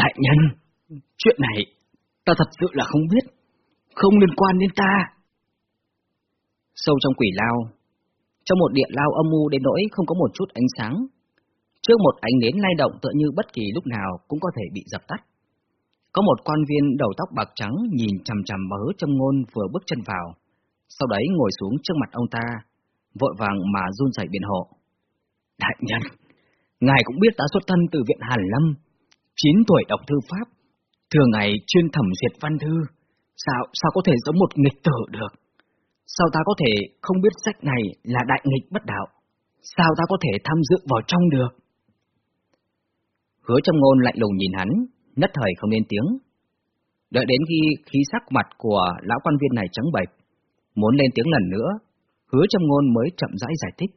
Đại nhân, chuyện này ta thật sự là không biết, không liên quan đến ta. Sâu trong quỷ lao, trong một điện lao âm u đến nỗi không có một chút ánh sáng, trước một ánh nến lay động tựa như bất kỳ lúc nào cũng có thể bị dập tắt. Có một quan viên đầu tóc bạc trắng nhìn chằm chằm vào hứa châm ngôn vừa bước chân vào, sau đấy ngồi xuống trước mặt ông ta, vội vàng mà run rẩy biện hộ. Đại nhân, ngài cũng biết ta xuất thân từ viện Hàn Lâm, 9 tuổi đọc thư pháp, thường ngày chuyên thẩm duyệt văn thư, sao sao có thể giống một nghịch tử được? Sao ta có thể không biết sách này là đại nghịch bất đạo? Sao ta có thể tham dự vào trong được? Hứa trong ngôn lạnh lùng nhìn hắn, nhất thời không lên tiếng. Đợi đến khi khí sắc mặt của lão quan viên này trắng bệch, muốn lên tiếng lần nữa, hứa trong ngôn mới chậm rãi giải thích.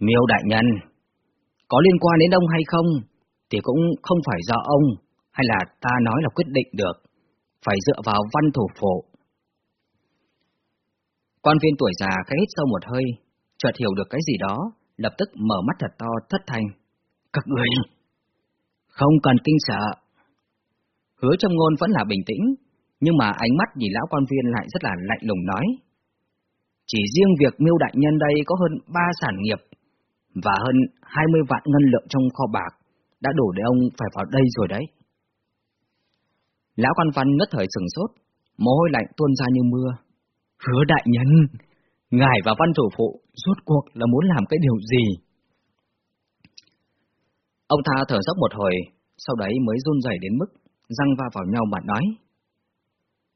Miêu đại nhân, có liên quan đến ông hay không, thì cũng không phải do ông, hay là ta nói là quyết định được, phải dựa vào văn thủ phổ. Quan viên tuổi già khẽ hít sâu một hơi, chợt hiểu được cái gì đó, lập tức mở mắt thật to thất thanh. Các người, không cần kinh sợ. Hứa trong ngôn vẫn là bình tĩnh, nhưng mà ánh mắt nhìn lão quan viên lại rất là lạnh lùng nói. Chỉ riêng việc miêu đại nhân đây có hơn ba sản nghiệp và hơn 20 vạn ngân lượng trong kho bạc đã đủ để ông phải vào đây rồi đấy. Lão quan văn ngất thời sừng sốt, mồ hôi lạnh tuôn ra như mưa. Hứa đại nhân, ngài và văn chủ phụ rốt cuộc là muốn làm cái điều gì? Ông ta thở dốc một hồi, sau đấy mới run rẩy đến mức răng va vào nhau mà nói.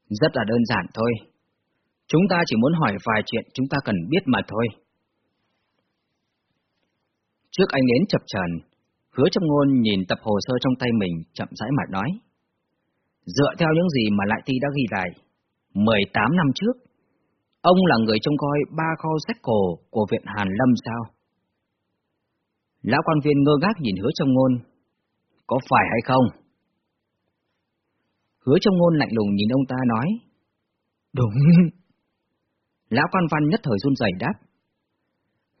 Rất là đơn giản thôi. Chúng ta chỉ muốn hỏi vài chuyện chúng ta cần biết mà thôi. Trước anh đến chập trần, hứa trong ngôn nhìn tập hồ sơ trong tay mình chậm rãi mà nói. Dựa theo những gì mà Lại Ti đã ghi lại, 18 năm trước, ông là người trông coi ba kho sách cổ của viện Hàn Lâm sao? Lão quan viên ngơ ngác nhìn hứa trong ngôn. Có phải hay không? Hứa trong ngôn lạnh lùng nhìn ông ta nói. Đúng. Lão quan văn nhất thời run rẩy đáp.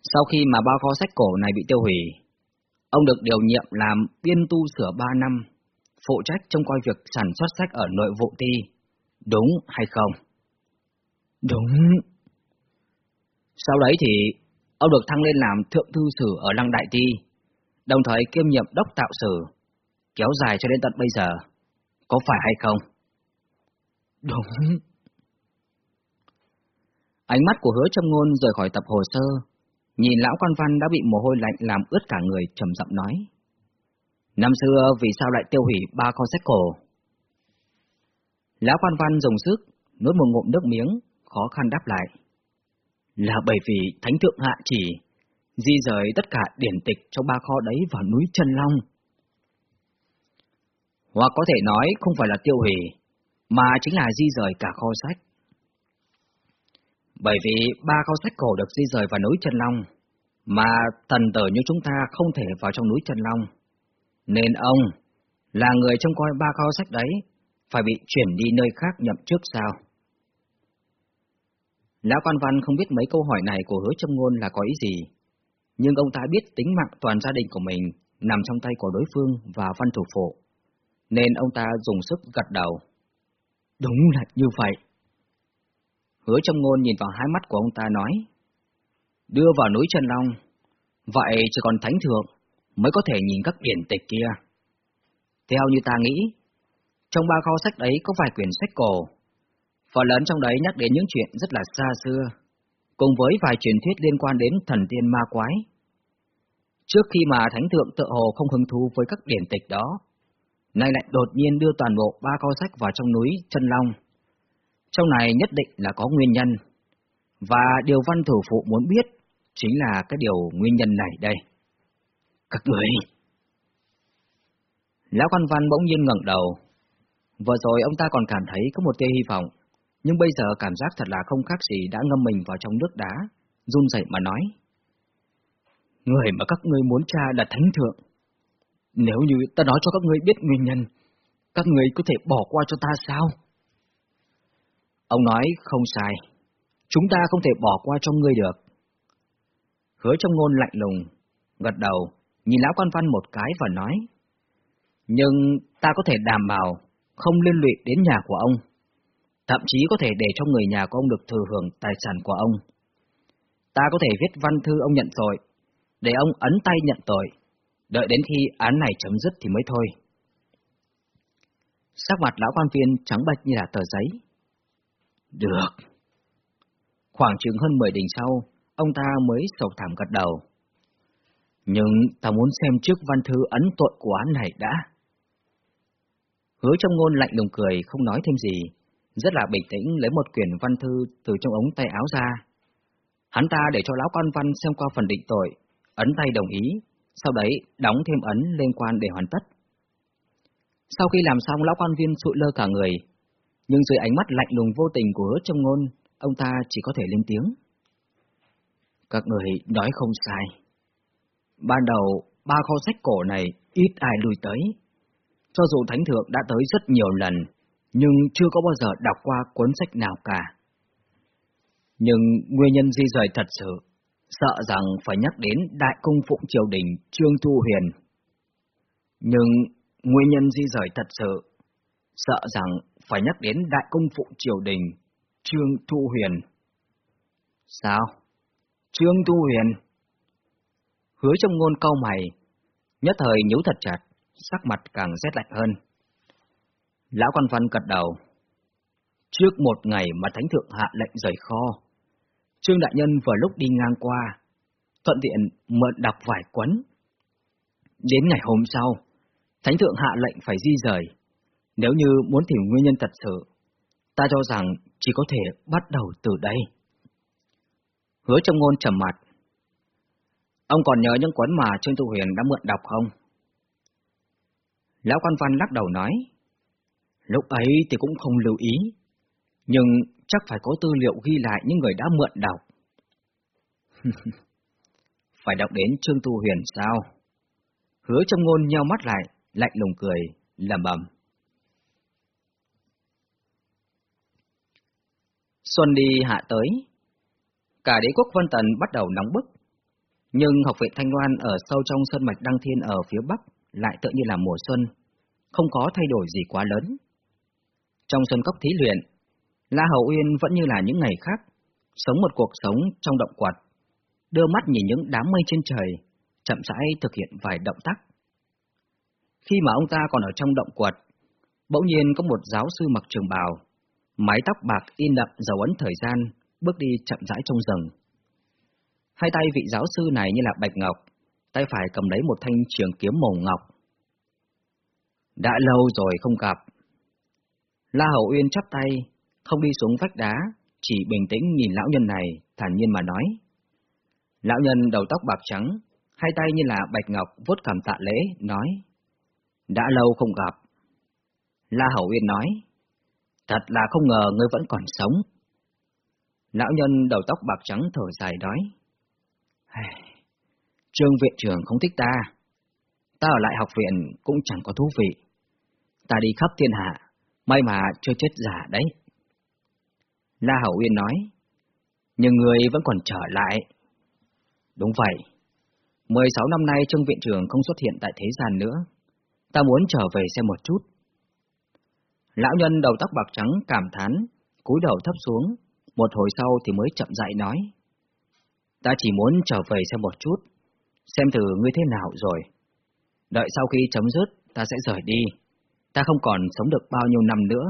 Sau khi mà bao kho sách cổ này bị tiêu hủy, ông được điều nhiệm làm biên tu sửa ba năm, phụ trách trông coi việc sản xuất sách ở nội vụ ti. Đúng hay không? Đúng. Sau đấy thì ông được thăng lên làm thượng thư sử ở Lăng Đại Ti, đồng thời kiêm nhiệm đốc tạo sử, kéo dài cho đến tận bây giờ. Có phải hay không? Đúng. Ánh mắt của hứa châm ngôn rời khỏi tập hồ sơ, nhìn lão quan văn đã bị mồ hôi lạnh làm ướt cả người trầm giọng nói. Năm xưa vì sao lại tiêu hủy ba con sách cổ? Lão quan văn dùng sức, nuốt một ngụm nước miếng, khó khăn đáp lại. Là bởi vì Thánh Thượng Hạ chỉ di rời tất cả điển tịch trong ba kho đấy vào núi Trần Long. Hoặc có thể nói không phải là tiêu hủy, mà chính là di rời cả kho sách. Bởi vì ba kho sách cổ được di rời vào núi Trần Long, mà thần tử như chúng ta không thể vào trong núi Trần Long. Nên ông, là người trông coi ba kho sách đấy, phải bị chuyển đi nơi khác nhậm trước sao? Lão quan văn không biết mấy câu hỏi này của hứa châm ngôn là có ý gì, nhưng ông ta biết tính mạng toàn gia đình của mình nằm trong tay của đối phương và văn thủ phụ, nên ông ta dùng sức gật đầu. Đúng là như vậy. Hứa trong ngôn nhìn vào hai mắt của ông ta nói, đưa vào núi Trần Long, vậy chỉ còn thánh thượng mới có thể nhìn các điển tịch kia. Theo như ta nghĩ, trong ba kho sách đấy có vài quyển sách cổ, phần lớn trong đấy nhắc đến những chuyện rất là xa xưa, cùng với vài truyền thuyết liên quan đến thần tiên ma quái. Trước khi mà Thánh Thượng tự hồ không hứng thú với các điển tịch đó, nay lại đột nhiên đưa toàn bộ ba kho sách vào trong núi Chân Long. Trong này nhất định là có nguyên nhân, và điều văn thủ phụ muốn biết chính là cái điều nguyên nhân này đây. Các người... Lão quan văn bỗng nhiên ngẩng đầu. Vừa rồi ông ta còn cảm thấy có một tia hy vọng, nhưng bây giờ cảm giác thật là không khác gì đã ngâm mình vào trong nước đá, run rẩy mà nói. Người mà các ngươi muốn tra là thánh thượng. Nếu như ta nói cho các ngươi biết nguyên nhân, các ngươi có thể bỏ qua cho ta sao? Ông nói không sai, chúng ta không thể bỏ qua cho ngươi được. Hứa trong ngôn lạnh lùng, gật đầu, nhìn lão quan văn một cái và nói. Nhưng ta có thể đảm bảo không liên lụy đến nhà của ông. Thậm chí có thể để cho người nhà của ông được thừa hưởng tài sản của ông. Ta có thể viết văn thư ông nhận tội, để ông ấn tay nhận tội, đợi đến khi án này chấm dứt thì mới thôi. Sắc mặt lão quan viên trắng bệch như là tờ giấy. Được. Khoảng chừng hơn 10 đình sau, ông ta mới sầu thảm gật đầu. Nhưng ta muốn xem trước văn thư ấn tội của án này đã. Hứa trong ngôn lạnh lùng cười, không nói thêm gì, rất là bình tĩnh lấy một quyển văn thư từ trong ống tay áo ra. Hắn ta để cho lão quan văn xem qua phần định tội, ấn tay đồng ý, sau đấy đóng thêm ấn liên quan để hoàn tất. Sau khi làm xong, lão quan viên sụi lơ cả người, nhưng dưới ánh mắt lạnh lùng vô tình của hứa trong ngôn, ông ta chỉ có thể lên tiếng. Các người nói không sai. Ban đầu, ba kho sách cổ này ít ai lui tới. Cho dù Thánh Thượng đã tới rất nhiều lần, nhưng chưa có bao giờ đọc qua cuốn sách nào cả. Nhưng nguyên nhân di rời thật sự, sợ rằng phải nhắc đến Đại Cung Phụng Triều Đình Trương Thu Huyền. Nhưng nguyên nhân di rời thật sự, sợ rằng phải nhắc đến Đại công phụ Triều Đình Trương Thu Huyền. Sao? Trương Thu Huyền? Hứa trong ngôn câu mày, nhất thời nhíu thật chặt, sắc mặt càng rét lạnh hơn. Lão quan văn cật đầu. Trước một ngày mà Thánh Thượng hạ lệnh rời kho, Trương Đại Nhân vừa lúc đi ngang qua, thuận tiện mượn đọc vài quấn. Đến ngày hôm sau, Thánh Thượng hạ lệnh phải di rời. Nếu như muốn tìm nguyên nhân thật sự, ta cho rằng chỉ có thể bắt đầu từ đây. Hứa trong ngôn trầm mặt, Ông còn nhớ những cuốn mà Trương Tu Huyền đã mượn đọc không? Lão quan văn lắc đầu nói, lúc ấy thì cũng không lưu ý, nhưng chắc phải có tư liệu ghi lại những người đã mượn đọc. phải đọc đến Trương Tu Huyền sao? Hứa trong ngôn nheo mắt lại, lạnh lùng cười, lầm bầm. Xuân đi hạ tới, cả đế quốc Vân Tần bắt đầu nóng bức. Nhưng học viện Thanh Loan ở sâu trong sơn mạch Đăng Thiên ở phía Bắc lại tự như là mùa xuân, không có thay đổi gì quá lớn. Trong sân cốc thí luyện, La Hầu Uyên vẫn như là những ngày khác, sống một cuộc sống trong động quạt, đưa mắt nhìn những đám mây trên trời, chậm rãi thực hiện vài động tác. Khi mà ông ta còn ở trong động quật, bỗng nhiên có một giáo sư mặc trường bào, mái tóc bạc in đậm dấu ấn thời gian, bước đi chậm rãi trong rừng. Hai tay vị giáo sư này như là bạch ngọc, tay phải cầm lấy một thanh trường kiếm màu ngọc. Đã lâu rồi không gặp. La Hậu Uyên chắp tay, không đi xuống vách đá, chỉ bình tĩnh nhìn lão nhân này, thản nhiên mà nói. Lão nhân đầu tóc bạc trắng, hai tay như là bạch ngọc vuốt cảm tạ lễ, nói. Đã lâu không gặp. La Hậu Uyên nói. Thật là không ngờ ngươi vẫn còn sống. Lão nhân đầu tóc bạc trắng thở dài nói. Trương viện trưởng không thích ta. Ta ở lại học viện cũng chẳng có thú vị. Ta đi khắp thiên hạ, may mà chưa chết giả đấy. La Hậu Uyên nói, nhưng người vẫn còn trở lại. Đúng vậy, 16 năm nay Trương viện trưởng không xuất hiện tại thế gian nữa. Ta muốn trở về xem một chút. Lão nhân đầu tóc bạc trắng cảm thán, cúi đầu thấp xuống, một hồi sau thì mới chậm rãi nói. Ta chỉ muốn trở về xem một chút, xem thử ngươi thế nào rồi. Đợi sau khi chấm dứt, ta sẽ rời đi. Ta không còn sống được bao nhiêu năm nữa.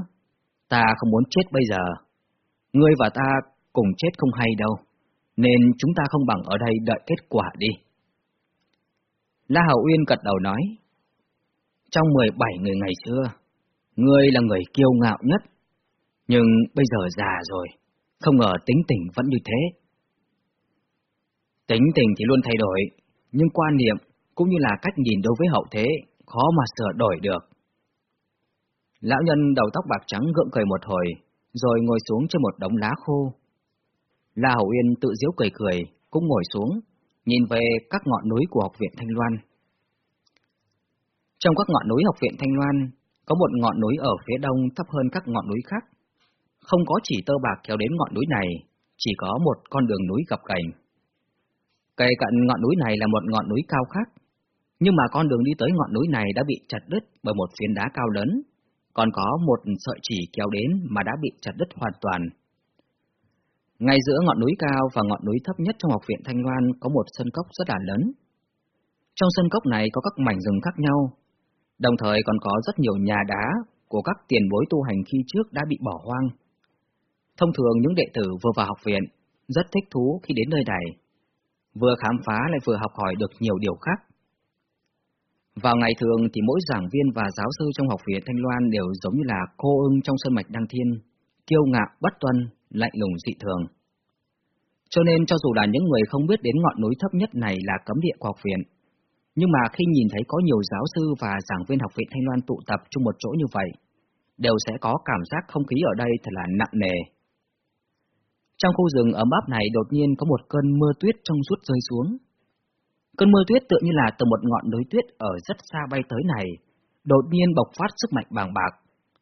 Ta không muốn chết bây giờ. Ngươi và ta cùng chết không hay đâu, nên chúng ta không bằng ở đây đợi kết quả đi. La Hậu Uyên gật đầu nói, trong 17 người ngày xưa, ngươi là người kiêu ngạo nhất, nhưng bây giờ già rồi, không ngờ tính tình vẫn như thế. Tính tình thì luôn thay đổi, nhưng quan niệm cũng như là cách nhìn đối với hậu thế khó mà sửa đổi được. Lão nhân đầu tóc bạc trắng gượng cười một hồi, rồi ngồi xuống trên một đống lá khô. La Hậu Yên tự giễu cười cười, cũng ngồi xuống, nhìn về các ngọn núi của học viện Thanh Loan. Trong các ngọn núi học viện Thanh Loan, có một ngọn núi ở phía đông thấp hơn các ngọn núi khác. Không có chỉ tơ bạc kéo đến ngọn núi này, chỉ có một con đường núi gập ghềnh. Cây cận ngọn núi này là một ngọn núi cao khác. Nhưng mà con đường đi tới ngọn núi này đã bị chặt đứt bởi một phiến đá cao lớn, còn có một sợi chỉ kéo đến mà đã bị chặt đứt hoàn toàn. Ngay giữa ngọn núi cao và ngọn núi thấp nhất trong học viện Thanh Loan có một sân cốc rất là lớn. Trong sân cốc này có các mảnh rừng khác nhau, đồng thời còn có rất nhiều nhà đá của các tiền bối tu hành khi trước đã bị bỏ hoang. Thông thường những đệ tử vừa vào học viện rất thích thú khi đến nơi này, vừa khám phá lại vừa học hỏi được nhiều điều khác. Vào ngày thường thì mỗi giảng viên và giáo sư trong học viện Thanh Loan đều giống như là cô ưng trong sân mạch Đăng Thiên, kiêu ngạo bất tuân, lạnh lùng dị thường. Cho nên cho dù là những người không biết đến ngọn núi thấp nhất này là cấm địa của học viện, nhưng mà khi nhìn thấy có nhiều giáo sư và giảng viên học viện Thanh Loan tụ tập chung một chỗ như vậy, đều sẽ có cảm giác không khí ở đây thật là nặng nề. Trong khu rừng ấm áp này đột nhiên có một cơn mưa tuyết trong suốt rơi xuống. Cơn mưa tuyết tựa như là từ một ngọn núi tuyết ở rất xa bay tới này, đột nhiên bộc phát sức mạnh bàng bạc,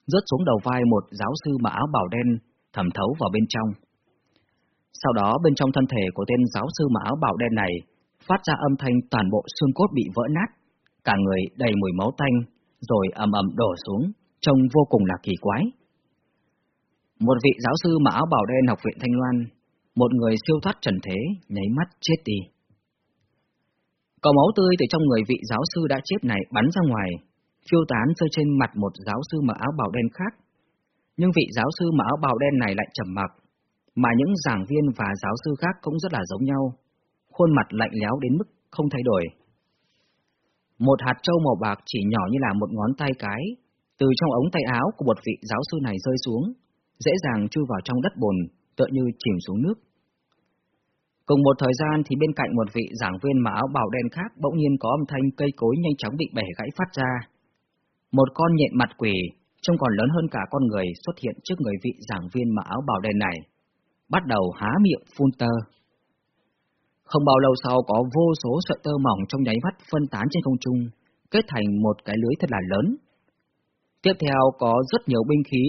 rớt xuống đầu vai một giáo sư mặc áo bảo đen, thẩm thấu vào bên trong. Sau đó bên trong thân thể của tên giáo sư mặc áo bảo đen này phát ra âm thanh toàn bộ xương cốt bị vỡ nát, cả người đầy mùi máu tanh, rồi ầm ầm đổ xuống, trông vô cùng là kỳ quái. Một vị giáo sư mặc áo bảo đen học viện Thanh Loan, một người siêu thoát trần thế, nháy mắt chết đi. Có máu tươi từ trong người vị giáo sư đã chết này bắn ra ngoài, phiêu tán rơi trên mặt một giáo sư mặc áo bào đen khác. Nhưng vị giáo sư mặc áo bào đen này lại trầm mặc, mà những giảng viên và giáo sư khác cũng rất là giống nhau, khuôn mặt lạnh lẽo đến mức không thay đổi. Một hạt trâu màu bạc chỉ nhỏ như là một ngón tay cái, từ trong ống tay áo của một vị giáo sư này rơi xuống, dễ dàng chui vào trong đất bùn, tựa như chìm xuống nước. Cùng một thời gian thì bên cạnh một vị giảng viên mà áo bào đen khác bỗng nhiên có âm thanh cây cối nhanh chóng bị bẻ gãy phát ra. Một con nhện mặt quỷ, trông còn lớn hơn cả con người xuất hiện trước người vị giảng viên mà áo bào đen này, bắt đầu há miệng phun tơ. Không bao lâu sau có vô số sợi tơ mỏng trong nháy mắt phân tán trên không trung, kết thành một cái lưới thật là lớn. Tiếp theo có rất nhiều binh khí,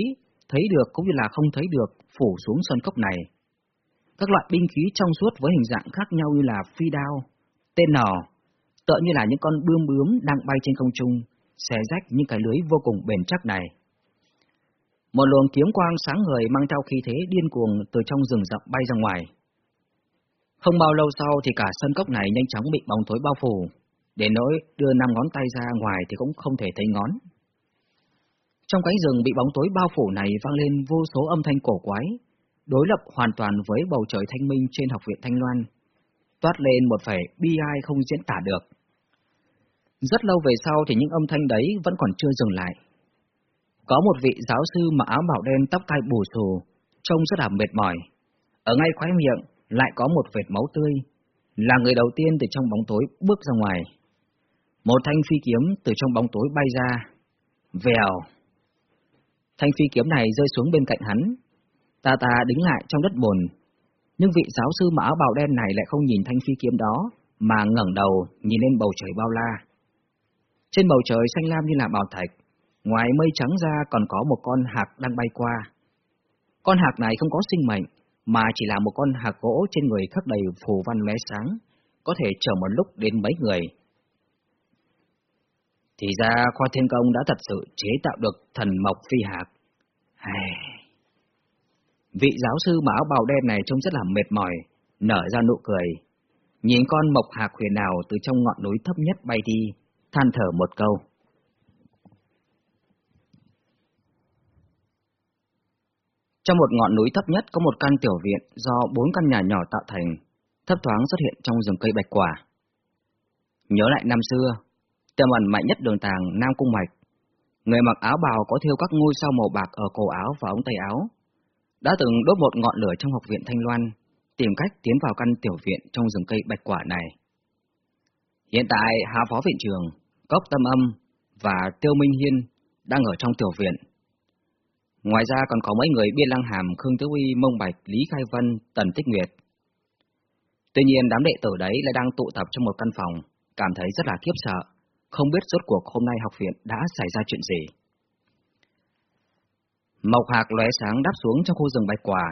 thấy được cũng như là không thấy được, phủ xuống sân cốc này. Các loại binh khí trong suốt với hình dạng khác nhau như là phi đao, tên nỏ, tựa như là những con bươm bướm đang bay trên không trung, xé rách những cái lưới vô cùng bền chắc này. Một luồng kiếm quang sáng ngời mang theo khí thế điên cuồng từ trong rừng rậm bay ra ngoài. Không bao lâu sau thì cả sân cốc này nhanh chóng bị bóng tối bao phủ, để nỗi đưa năm ngón tay ra ngoài thì cũng không thể thấy ngón. Trong cánh rừng bị bóng tối bao phủ này vang lên vô số âm thanh cổ quái, đối lập hoàn toàn với bầu trời thanh minh trên học viện Thanh Loan, toát lên một vẻ bi ai không diễn tả được. Rất lâu về sau thì những âm thanh đấy vẫn còn chưa dừng lại. Có một vị giáo sư mặc áo bảo đen tóc tai bù xù, trông rất là mệt mỏi. Ở ngay khóe miệng lại có một vệt máu tươi, là người đầu tiên từ trong bóng tối bước ra ngoài. Một thanh phi kiếm từ trong bóng tối bay ra, vèo. Thanh phi kiếm này rơi xuống bên cạnh hắn, ta ta đứng lại trong đất bồn, Nhưng vị giáo sư mặc áo bào đen này lại không nhìn thanh phi kiếm đó, mà ngẩng đầu nhìn lên bầu trời bao la. Trên bầu trời xanh lam như là bảo thạch, ngoài mây trắng ra còn có một con hạc đang bay qua. Con hạc này không có sinh mệnh, mà chỉ là một con hạc gỗ trên người khắc đầy phù văn lóe sáng, có thể chở một lúc đến mấy người. Thì ra khoa thiên công đã thật sự chế tạo được thần mộc phi hạc. Hài... Vị giáo sư mà áo bào đen này trông rất là mệt mỏi, nở ra nụ cười. Nhìn con mộc hạc huyền nào từ trong ngọn núi thấp nhất bay đi, than thở một câu. Trong một ngọn núi thấp nhất có một căn tiểu viện do bốn căn nhà nhỏ tạo thành, thấp thoáng xuất hiện trong rừng cây bạch quả. Nhớ lại năm xưa, tiềm ẩn mạnh nhất đường tàng Nam Cung Mạch, người mặc áo bào có thêu các ngôi sao màu bạc ở cổ áo và ống tay áo, đã từng đốt một ngọn lửa trong học viện Thanh Loan, tìm cách tiến vào căn tiểu viện trong rừng cây bạch quả này. Hiện tại, Hà Phó Viện Trường, Cốc Tâm Âm và Tiêu Minh Hiên đang ở trong tiểu viện. Ngoài ra còn có mấy người Biên Lăng Hàm, Khương Tiếu Uy, Mông Bạch, Lý Khai Vân, Tần Tích Nguyệt. Tuy nhiên đám đệ tử đấy lại đang tụ tập trong một căn phòng, cảm thấy rất là khiếp sợ, không biết rốt cuộc hôm nay học viện đã xảy ra chuyện gì. Mộc hạc lóe sáng đáp xuống trong khu rừng bạch quả.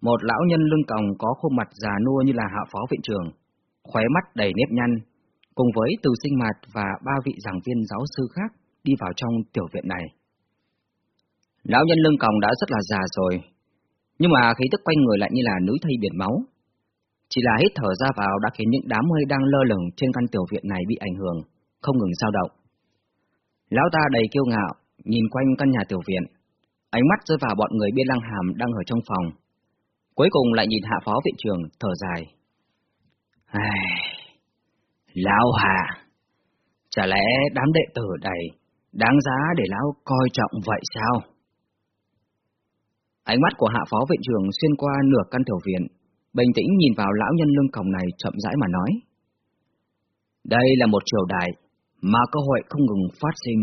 Một lão nhân lưng còng có khuôn mặt già nua như là hạ phó viện trưởng, khóe mắt đầy nếp nhăn, cùng với từ sinh mạt và ba vị giảng viên giáo sư khác đi vào trong tiểu viện này. Lão nhân lưng còng đã rất là già rồi, nhưng mà khí tức quanh người lại như là núi thây biển máu. Chỉ là hít thở ra vào đã khiến những đám mây đang lơ lửng trên căn tiểu viện này bị ảnh hưởng, không ngừng dao động. Lão ta đầy kiêu ngạo, nhìn quanh căn nhà tiểu viện, ánh mắt rơi vào bọn người biên lăng hàm đang ở trong phòng. Cuối cùng lại nhìn hạ phó viện trưởng, thở dài. Ai... Lão hạ, chả lẽ đám đệ tử này đáng giá để lão coi trọng vậy sao? Ánh mắt của hạ phó viện trưởng xuyên qua nửa căn tiểu viện, bình tĩnh nhìn vào lão nhân lưng còng này chậm rãi mà nói. Đây là một triều đại mà cơ hội không ngừng phát sinh.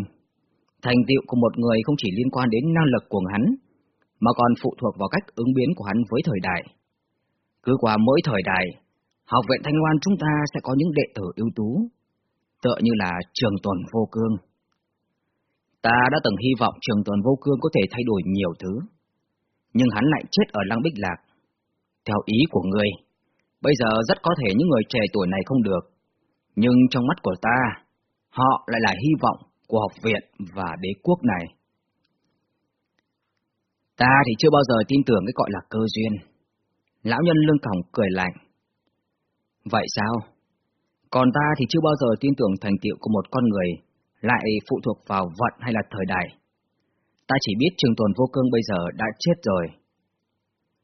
Thành tựu của một người không chỉ liên quan đến năng lực của hắn, mà còn phụ thuộc vào cách ứng biến của hắn với thời đại. Cứ qua mỗi thời đại, học viện Thanh Loan chúng ta sẽ có những đệ tử ưu tú, tựa như là trường tuần vô cương. Ta đã từng hy vọng trường tuần vô cương có thể thay đổi nhiều thứ, nhưng hắn lại chết ở Lăng Bích Lạc. Theo ý của ngươi, bây giờ rất có thể những người trẻ tuổi này không được, nhưng trong mắt của ta, họ lại là hy vọng của học viện và đế quốc này. Ta thì chưa bao giờ tin tưởng cái gọi là cơ duyên. Lão nhân lương cổng cười lạnh. Vậy sao? Còn ta thì chưa bao giờ tin tưởng thành tựu của một con người lại phụ thuộc vào vận hay là thời đại. Ta chỉ biết trường tồn vô cương bây giờ đã chết rồi.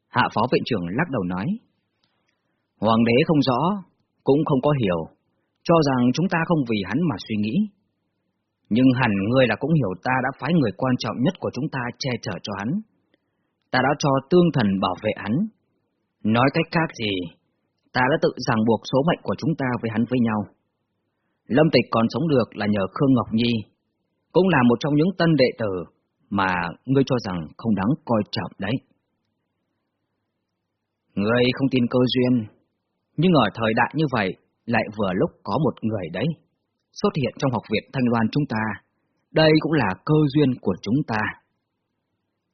Hạ phó viện trưởng lắc đầu nói. Hoàng đế không rõ, cũng không có hiểu, cho rằng chúng ta không vì hắn mà suy nghĩ. Nhưng hẳn ngươi là cũng hiểu ta đã phái người quan trọng nhất của chúng ta che chở cho hắn. Ta đã cho tương thần bảo vệ hắn. Nói cách khác gì, ta đã tự ràng buộc số mệnh của chúng ta với hắn với nhau. Lâm Tịch còn sống được là nhờ Khương Ngọc Nhi, cũng là một trong những tân đệ tử mà ngươi cho rằng không đáng coi trọng đấy. Ngươi không tin cơ duyên, nhưng ở thời đại như vậy lại vừa lúc có một người đấy xuất hiện trong học viện Thanh Loan chúng ta. Đây cũng là cơ duyên của chúng ta.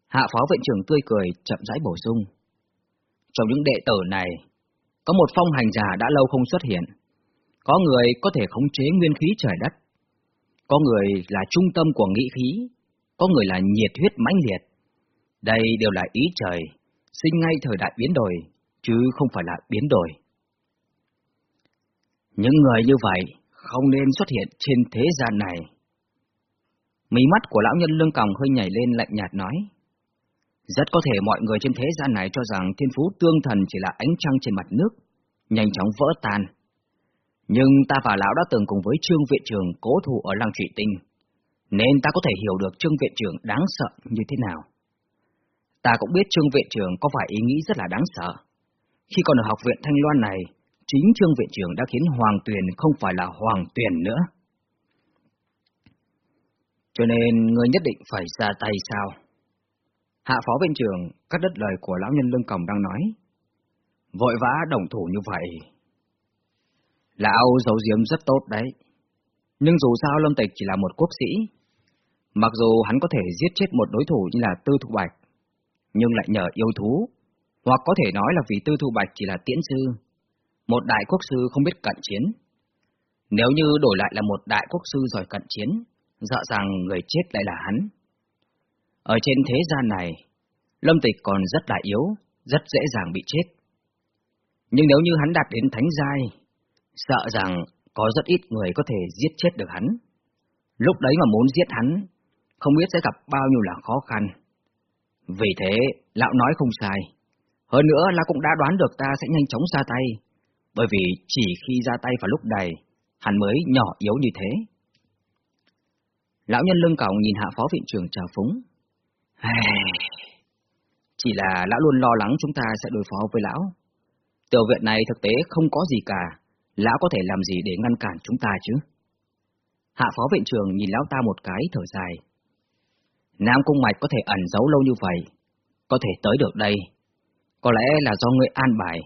Hạ phó viện trưởng tươi cười chậm rãi bổ sung. Trong những đệ tử này, có một phong hành giả đã lâu không xuất hiện. Có người có thể khống chế nguyên khí trời đất. Có người là trung tâm của nghị khí. Có người là nhiệt huyết mãnh liệt. Đây đều là ý trời, sinh ngay thời đại biến đổi, chứ không phải là biến đổi. Những người như vậy không nên xuất hiện trên thế gian này. Mí mắt của lão nhân lưng còng hơi nhảy lên lạnh nhạt nói. Rất có thể mọi người trên thế gian này cho rằng thiên phú tương thần chỉ là ánh trăng trên mặt nước, nhanh chóng vỡ tan. Nhưng ta và lão đã từng cùng với Trương Viện Trường cố thủ ở Lăng Trụy Tinh, nên ta có thể hiểu được Trương Viện trưởng đáng sợ như thế nào. Ta cũng biết Trương Viện trưởng có phải ý nghĩ rất là đáng sợ. Khi còn ở học viện Thanh Loan này, chính Trương Viện trưởng đã khiến Hoàng Tuyền không phải là Hoàng Tuyền nữa. Cho nên ngươi nhất định phải ra tay sao? Hạ phó viện trưởng cắt đứt lời của lão nhân lưng còng đang nói. Vội vã đồng thủ như vậy. Lão giấu diếm rất tốt đấy. Nhưng dù sao Lâm Tịch chỉ là một quốc sĩ. Mặc dù hắn có thể giết chết một đối thủ như là Tư Thu Bạch, nhưng lại nhờ yêu thú, hoặc có thể nói là vì Tư Thu Bạch chỉ là tiễn sư, một đại quốc sư không biết cận chiến. Nếu như đổi lại là một đại quốc sư giỏi cận chiến, sợ rằng người chết lại là hắn. Ở trên thế gian này, Lâm Tịch còn rất là yếu, rất dễ dàng bị chết. Nhưng nếu như hắn đạt đến thánh giai, sợ rằng có rất ít người có thể giết chết được hắn. Lúc đấy mà muốn giết hắn, không biết sẽ gặp bao nhiêu là khó khăn. Vì thế, lão nói không sai. Hơn nữa lão cũng đã đoán được ta sẽ nhanh chóng ra tay, bởi vì chỉ khi ra tay vào lúc này, hắn mới nhỏ yếu như thế. Lão nhân lưng còng nhìn hạ phó viện trưởng trào phúng. Chỉ là lão luôn lo lắng chúng ta sẽ đối phó với lão. Tiểu viện này thực tế không có gì cả, lão có thể làm gì để ngăn cản chúng ta chứ? Hạ phó viện trưởng nhìn lão ta một cái thở dài. Nam Cung Mạch có thể ẩn giấu lâu như vậy, có thể tới được đây, có lẽ là do người an bài.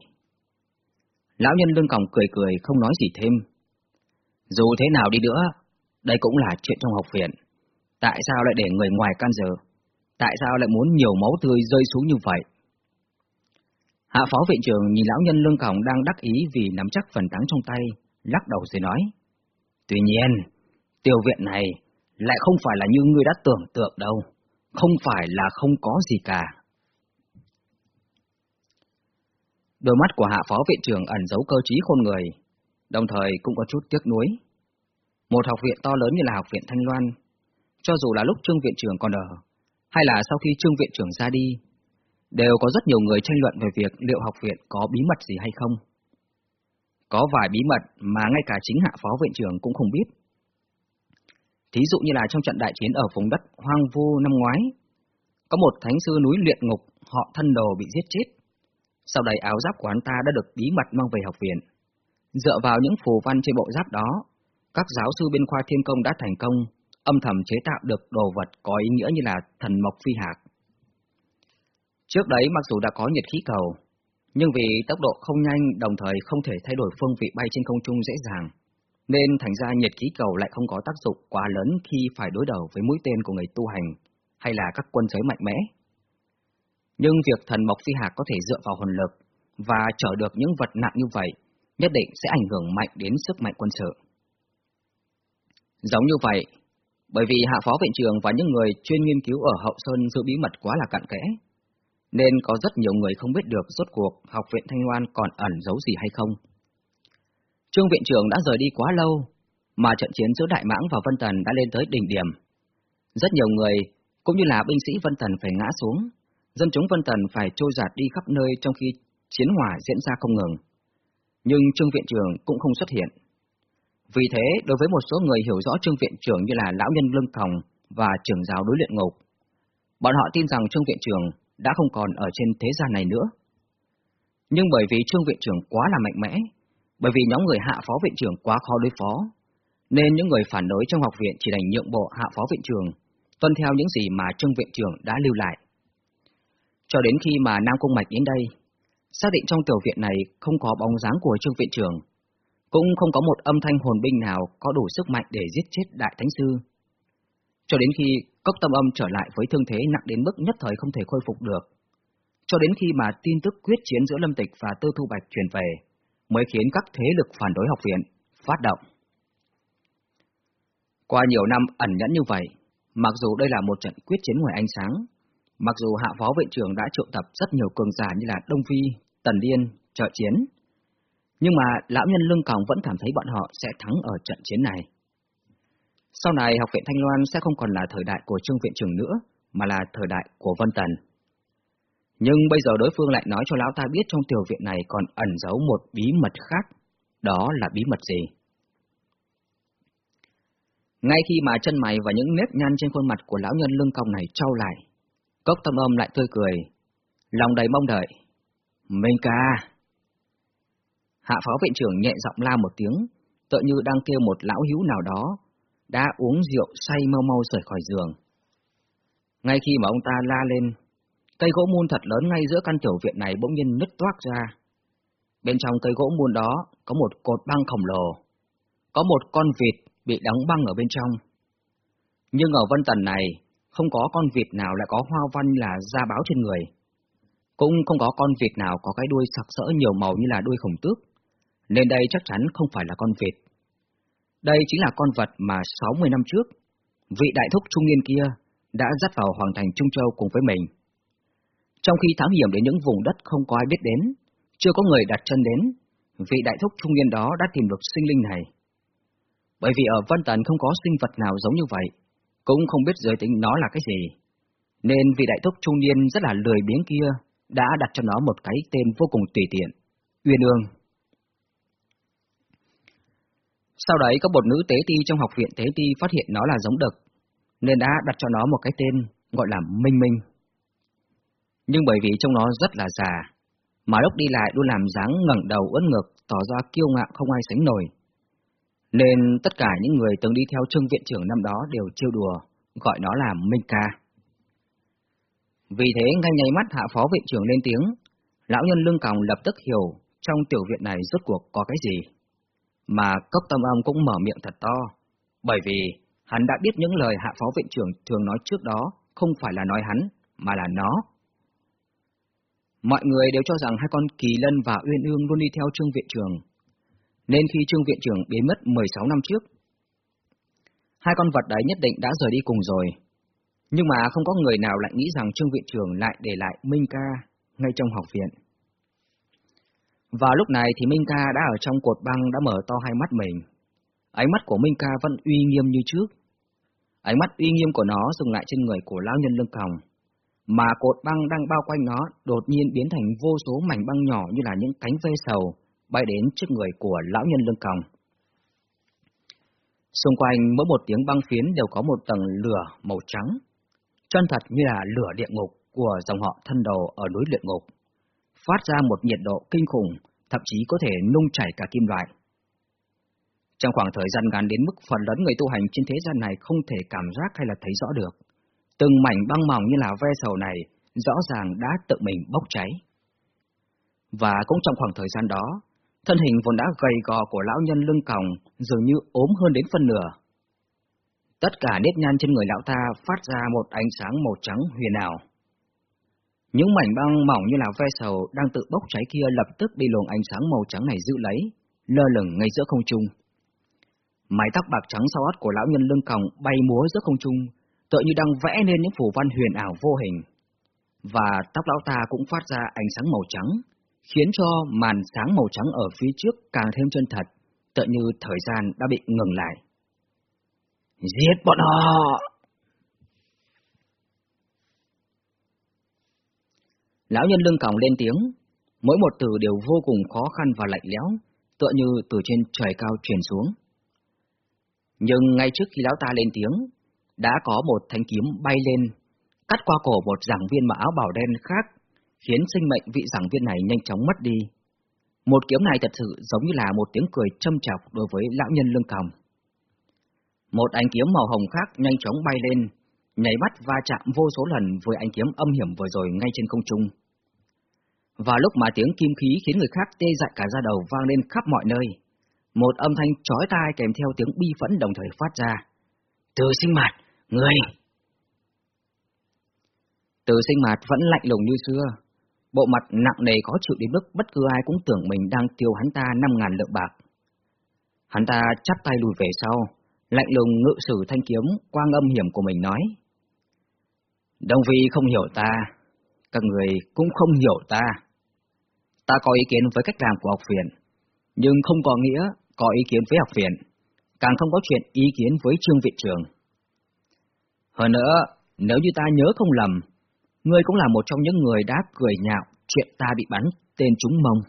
Lão nhân lưng còng cười cười không nói gì thêm. Dù thế nào đi nữa, đây cũng là chuyện trong học viện. Tại sao lại để người ngoài can dự? Tại sao lại muốn nhiều máu tươi rơi xuống như vậy? Hạ phó viện trưởng nhìn lão nhân lưng còng đang đắc ý vì nắm chắc phần thắng trong tay, lắc đầu rồi nói. Tuy nhiên, tiểu viện này lại không phải là như ngươi đã tưởng tượng đâu, không phải là không có gì cả. Đôi mắt của hạ phó viện trưởng ẩn giấu cơ trí khôn người, đồng thời cũng có chút tiếc nuối. Một học viện to lớn như là học viện Thanh Loan, cho dù là lúc trương viện trưởng còn ở, hay là sau khi trương viện trưởng ra đi, đều có rất nhiều người tranh luận về việc liệu học viện có bí mật gì hay không. Có vài bí mật mà ngay cả chính hạ phó viện trưởng cũng không biết. Thí dụ như là trong trận đại chiến ở vùng đất hoang vu năm ngoái, có một thánh sư núi luyện ngục, họ thân đồ bị giết chết. Sau đấy áo giáp của hắn ta đã được bí mật mang về học viện. Dựa vào những phù văn trên bộ giáp đó, các giáo sư bên khoa thiên công đã thành công, âm thầm chế tạo được đồ vật có ý nghĩa như là thần mộc phi hạc. Trước đấy mặc dù đã có nhiệt khí cầu, nhưng vì tốc độ không nhanh đồng thời không thể thay đổi phương vị bay trên không trung dễ dàng, nên thành ra nhiệt khí cầu lại không có tác dụng quá lớn khi phải đối đầu với mũi tên của người tu hành hay là các quân giới mạnh mẽ. Nhưng việc thần mộc phi hạc có thể dựa vào hồn lực và chở được những vật nặng như vậy, nhất định sẽ ảnh hưởng mạnh đến sức mạnh quân sự. Giống như vậy, bởi vì hạ phó viện trường và những người chuyên nghiên cứu ở hậu sơn giữ bí mật quá là cặn kẽ, nên có rất nhiều người không biết được rốt cuộc học viện Thanh Loan còn ẩn giấu gì hay không. Trương viện trưởng đã rời đi quá lâu, mà trận chiến giữa Đại Mãng và Vân Tần đã lên tới đỉnh điểm. Rất nhiều người, cũng như là binh sĩ Vân Tần phải ngã xuống, dân chúng Vân Tần phải trôi giạt đi khắp nơi trong khi chiến hỏa diễn ra không ngừng. Nhưng Trương viện trưởng cũng không xuất hiện. Vì thế, đối với một số người hiểu rõ Trương viện trưởng như là lão nhân lưng còng và trưởng giáo đối luyện ngục, bọn họ tin rằng Trương viện trưởng đã không còn ở trên thế gian này nữa. Nhưng bởi vì Trương viện trưởng quá là mạnh mẽ, bởi vì nhóm người hạ phó viện trưởng quá khó đối phó, nên những người phản đối trong học viện chỉ đành nhượng bộ hạ phó viện trưởng, tuân theo những gì mà Trương viện trưởng đã lưu lại. Cho đến khi mà Nam Cung Mạch đến đây, xác định trong tiểu viện này không có bóng dáng của Trương viện trưởng, cũng không có một âm thanh hồn binh nào có đủ sức mạnh để giết chết Đại Thánh Sư. Cho đến khi cốc tâm âm trở lại với thương thế nặng đến mức nhất thời không thể khôi phục được, cho đến khi mà tin tức quyết chiến giữa Lâm Tịch và Tư Thu Bạch truyền về, mới khiến các thế lực phản đối học viện phát động. Qua nhiều năm ẩn nhẫn như vậy, mặc dù đây là một trận quyết chiến ngoài ánh sáng, mặc dù hạ phó viện trưởng đã triệu tập rất nhiều cường giả như là Đông Phi, Tần Điên, trợ chiến, nhưng mà lão nhân lưng còng vẫn cảm thấy bọn họ sẽ thắng ở trận chiến này. Sau này học viện Thanh Loan sẽ không còn là thời đại của Trương Viện Trưởng nữa, mà là thời đại của Vân Tần. Nhưng bây giờ đối phương lại nói cho lão ta biết trong tiểu viện này còn ẩn giấu một bí mật khác. Đó là bí mật gì? Ngay khi mà chân mày và những nếp nhăn trên khuôn mặt của lão nhân lưng cong này trao lại, cốc tâm âm lại tươi cười, lòng đầy mong đợi. Minh ca! Hạ phó viện trưởng nhẹ giọng la một tiếng, tựa như đang kêu một lão hữu nào đó, đã uống rượu say mau mau rời khỏi giường. Ngay khi mà ông ta la lên, cây gỗ muôn thật lớn ngay giữa căn tiểu viện này bỗng nhiên nứt toác ra. Bên trong cây gỗ muôn đó có một cột băng khổng lồ, có một con vịt bị đóng băng ở bên trong. Nhưng ở vân tần này, không có con vịt nào lại có hoa văn là da báo trên người. Cũng không có con vịt nào có cái đuôi sặc sỡ nhiều màu như là đuôi khổng tước, nên đây chắc chắn không phải là con vịt. Đây chính là con vật mà 60 năm trước, vị đại thúc trung niên kia đã dắt vào Hoàng thành Trung Châu cùng với mình. Trong khi thám hiểm đến những vùng đất không có ai biết đến, chưa có người đặt chân đến, vị đại thúc trung niên đó đã tìm được sinh linh này. Bởi vì ở Vân Tần không có sinh vật nào giống như vậy, cũng không biết giới tính nó là cái gì. Nên vị đại thúc trung niên rất là lười biếng kia đã đặt cho nó một cái tên vô cùng tùy tiện, Uyên Ương. Sau đấy có một nữ tế ti trong học viện tế ti phát hiện nó là giống đực, nên đã đặt cho nó một cái tên gọi là Minh Minh. Nhưng bởi vì trông nó rất là già, mà lúc đi lại luôn làm dáng ngẩng đầu uất ngực, tỏ ra kiêu ngạo không ai sánh nổi. Nên tất cả những người từng đi theo trương viện trưởng năm đó đều trêu đùa, gọi nó là Minh Ca. Vì thế ngay nháy mắt hạ phó viện trưởng lên tiếng, lão nhân lưng còng lập tức hiểu trong tiểu viện này rốt cuộc có cái gì. Mà cốc tâm ông cũng mở miệng thật to, bởi vì hắn đã biết những lời hạ phó viện trưởng thường nói trước đó không phải là nói hắn, mà là nó. Mọi người đều cho rằng hai con Kỳ Lân và Uyên Ương luôn đi theo Trương Viện Trường. Nên khi Trương Viện Trường biến mất 16 năm trước, Hai con vật đấy nhất định đã rời đi cùng rồi. Nhưng mà không có người nào lại nghĩ rằng Trương Viện Trường lại để lại Minh Ca ngay trong học viện. Và lúc này thì Minh Ca đã ở trong cột băng đã mở to hai mắt mình. Ánh mắt của Minh Ca vẫn uy nghiêm như trước. Ánh mắt uy nghiêm của nó dừng lại trên người của lão nhân lưng còng, mà cột băng đang bao quanh nó đột nhiên biến thành vô số mảnh băng nhỏ như là những cánh vây sầu bay đến trước người của lão nhân lưng còng. Xung quanh mỗi một tiếng băng phiến đều có một tầng lửa màu trắng, chân thật như là lửa địa ngục của dòng họ thân đầu ở núi luyện ngục, phát ra một nhiệt độ kinh khủng, thậm chí có thể nung chảy cả kim loại. Trong khoảng thời gian ngắn đến mức phần lớn người tu hành trên thế gian này không thể cảm giác hay là thấy rõ được, từng mảnh băng mỏng như là ve sầu này rõ ràng đã tự mình bốc cháy. Và cũng trong khoảng thời gian đó, thân hình vốn đã gầy gò của lão nhân lưng còng dường như ốm hơn đến phân nửa. Tất cả nếp nhăn trên người lão ta phát ra một ánh sáng màu trắng huyền ảo. Những mảnh băng mỏng như là ve sầu đang tự bốc cháy kia lập tức bị luồng ánh sáng màu trắng này giữ lấy, lơ lửng ngay giữa không trung. Mái tóc bạc trắng sau ót của lão nhân lưng còng bay múa giữa không trung, tựa như đang vẽ nên những phù văn huyền ảo vô hình. Và tóc lão ta cũng phát ra ánh sáng màu trắng, khiến cho màn sáng màu trắng ở phía trước càng thêm chân thật, tựa như thời gian đã bị ngừng lại. Giết bọn họ! Lão nhân lưng còng lên tiếng, mỗi một từ đều vô cùng khó khăn và lạnh lẽo, tựa như từ trên trời cao truyền xuống. Nhưng ngay trước khi lão ta lên tiếng, đã có một thanh kiếm bay lên, cắt qua cổ một giảng viên mặc áo bảo đen khác, khiến sinh mệnh vị giảng viên này nhanh chóng mất đi. Một kiếm này thật sự giống như là một tiếng cười châm chọc đối với lão nhân lưng còng. Một ánh kiếm màu hồng khác nhanh chóng bay lên, nhảy bắt va chạm vô số lần với ánh kiếm âm hiểm vừa rồi ngay trên không trung. Và lúc mà tiếng kim khí khiến người khác tê dại cả da đầu vang lên khắp mọi nơi, một âm thanh chói tai kèm theo tiếng bi phẫn đồng thời phát ra. Từ sinh mạt, người! Từ sinh mạt vẫn lạnh lùng như xưa, bộ mặt nặng nề có chịu đến mức bất cứ ai cũng tưởng mình đang tiêu hắn ta năm ngàn lượng bạc. Hắn ta chắp tay lùi về sau, lạnh lùng ngự sử thanh kiếm quang âm hiểm của mình nói. Đông Vi không hiểu ta, các người cũng không hiểu ta. Ta có ý kiến với cách làm của học viện, nhưng không có nghĩa có ý kiến với học viện, càng không có chuyện ý kiến với trương viện trường. Hơn nữa, nếu như ta nhớ không lầm, ngươi cũng là một trong những người đã cười nhạo chuyện ta bị bắn tên chúng mông.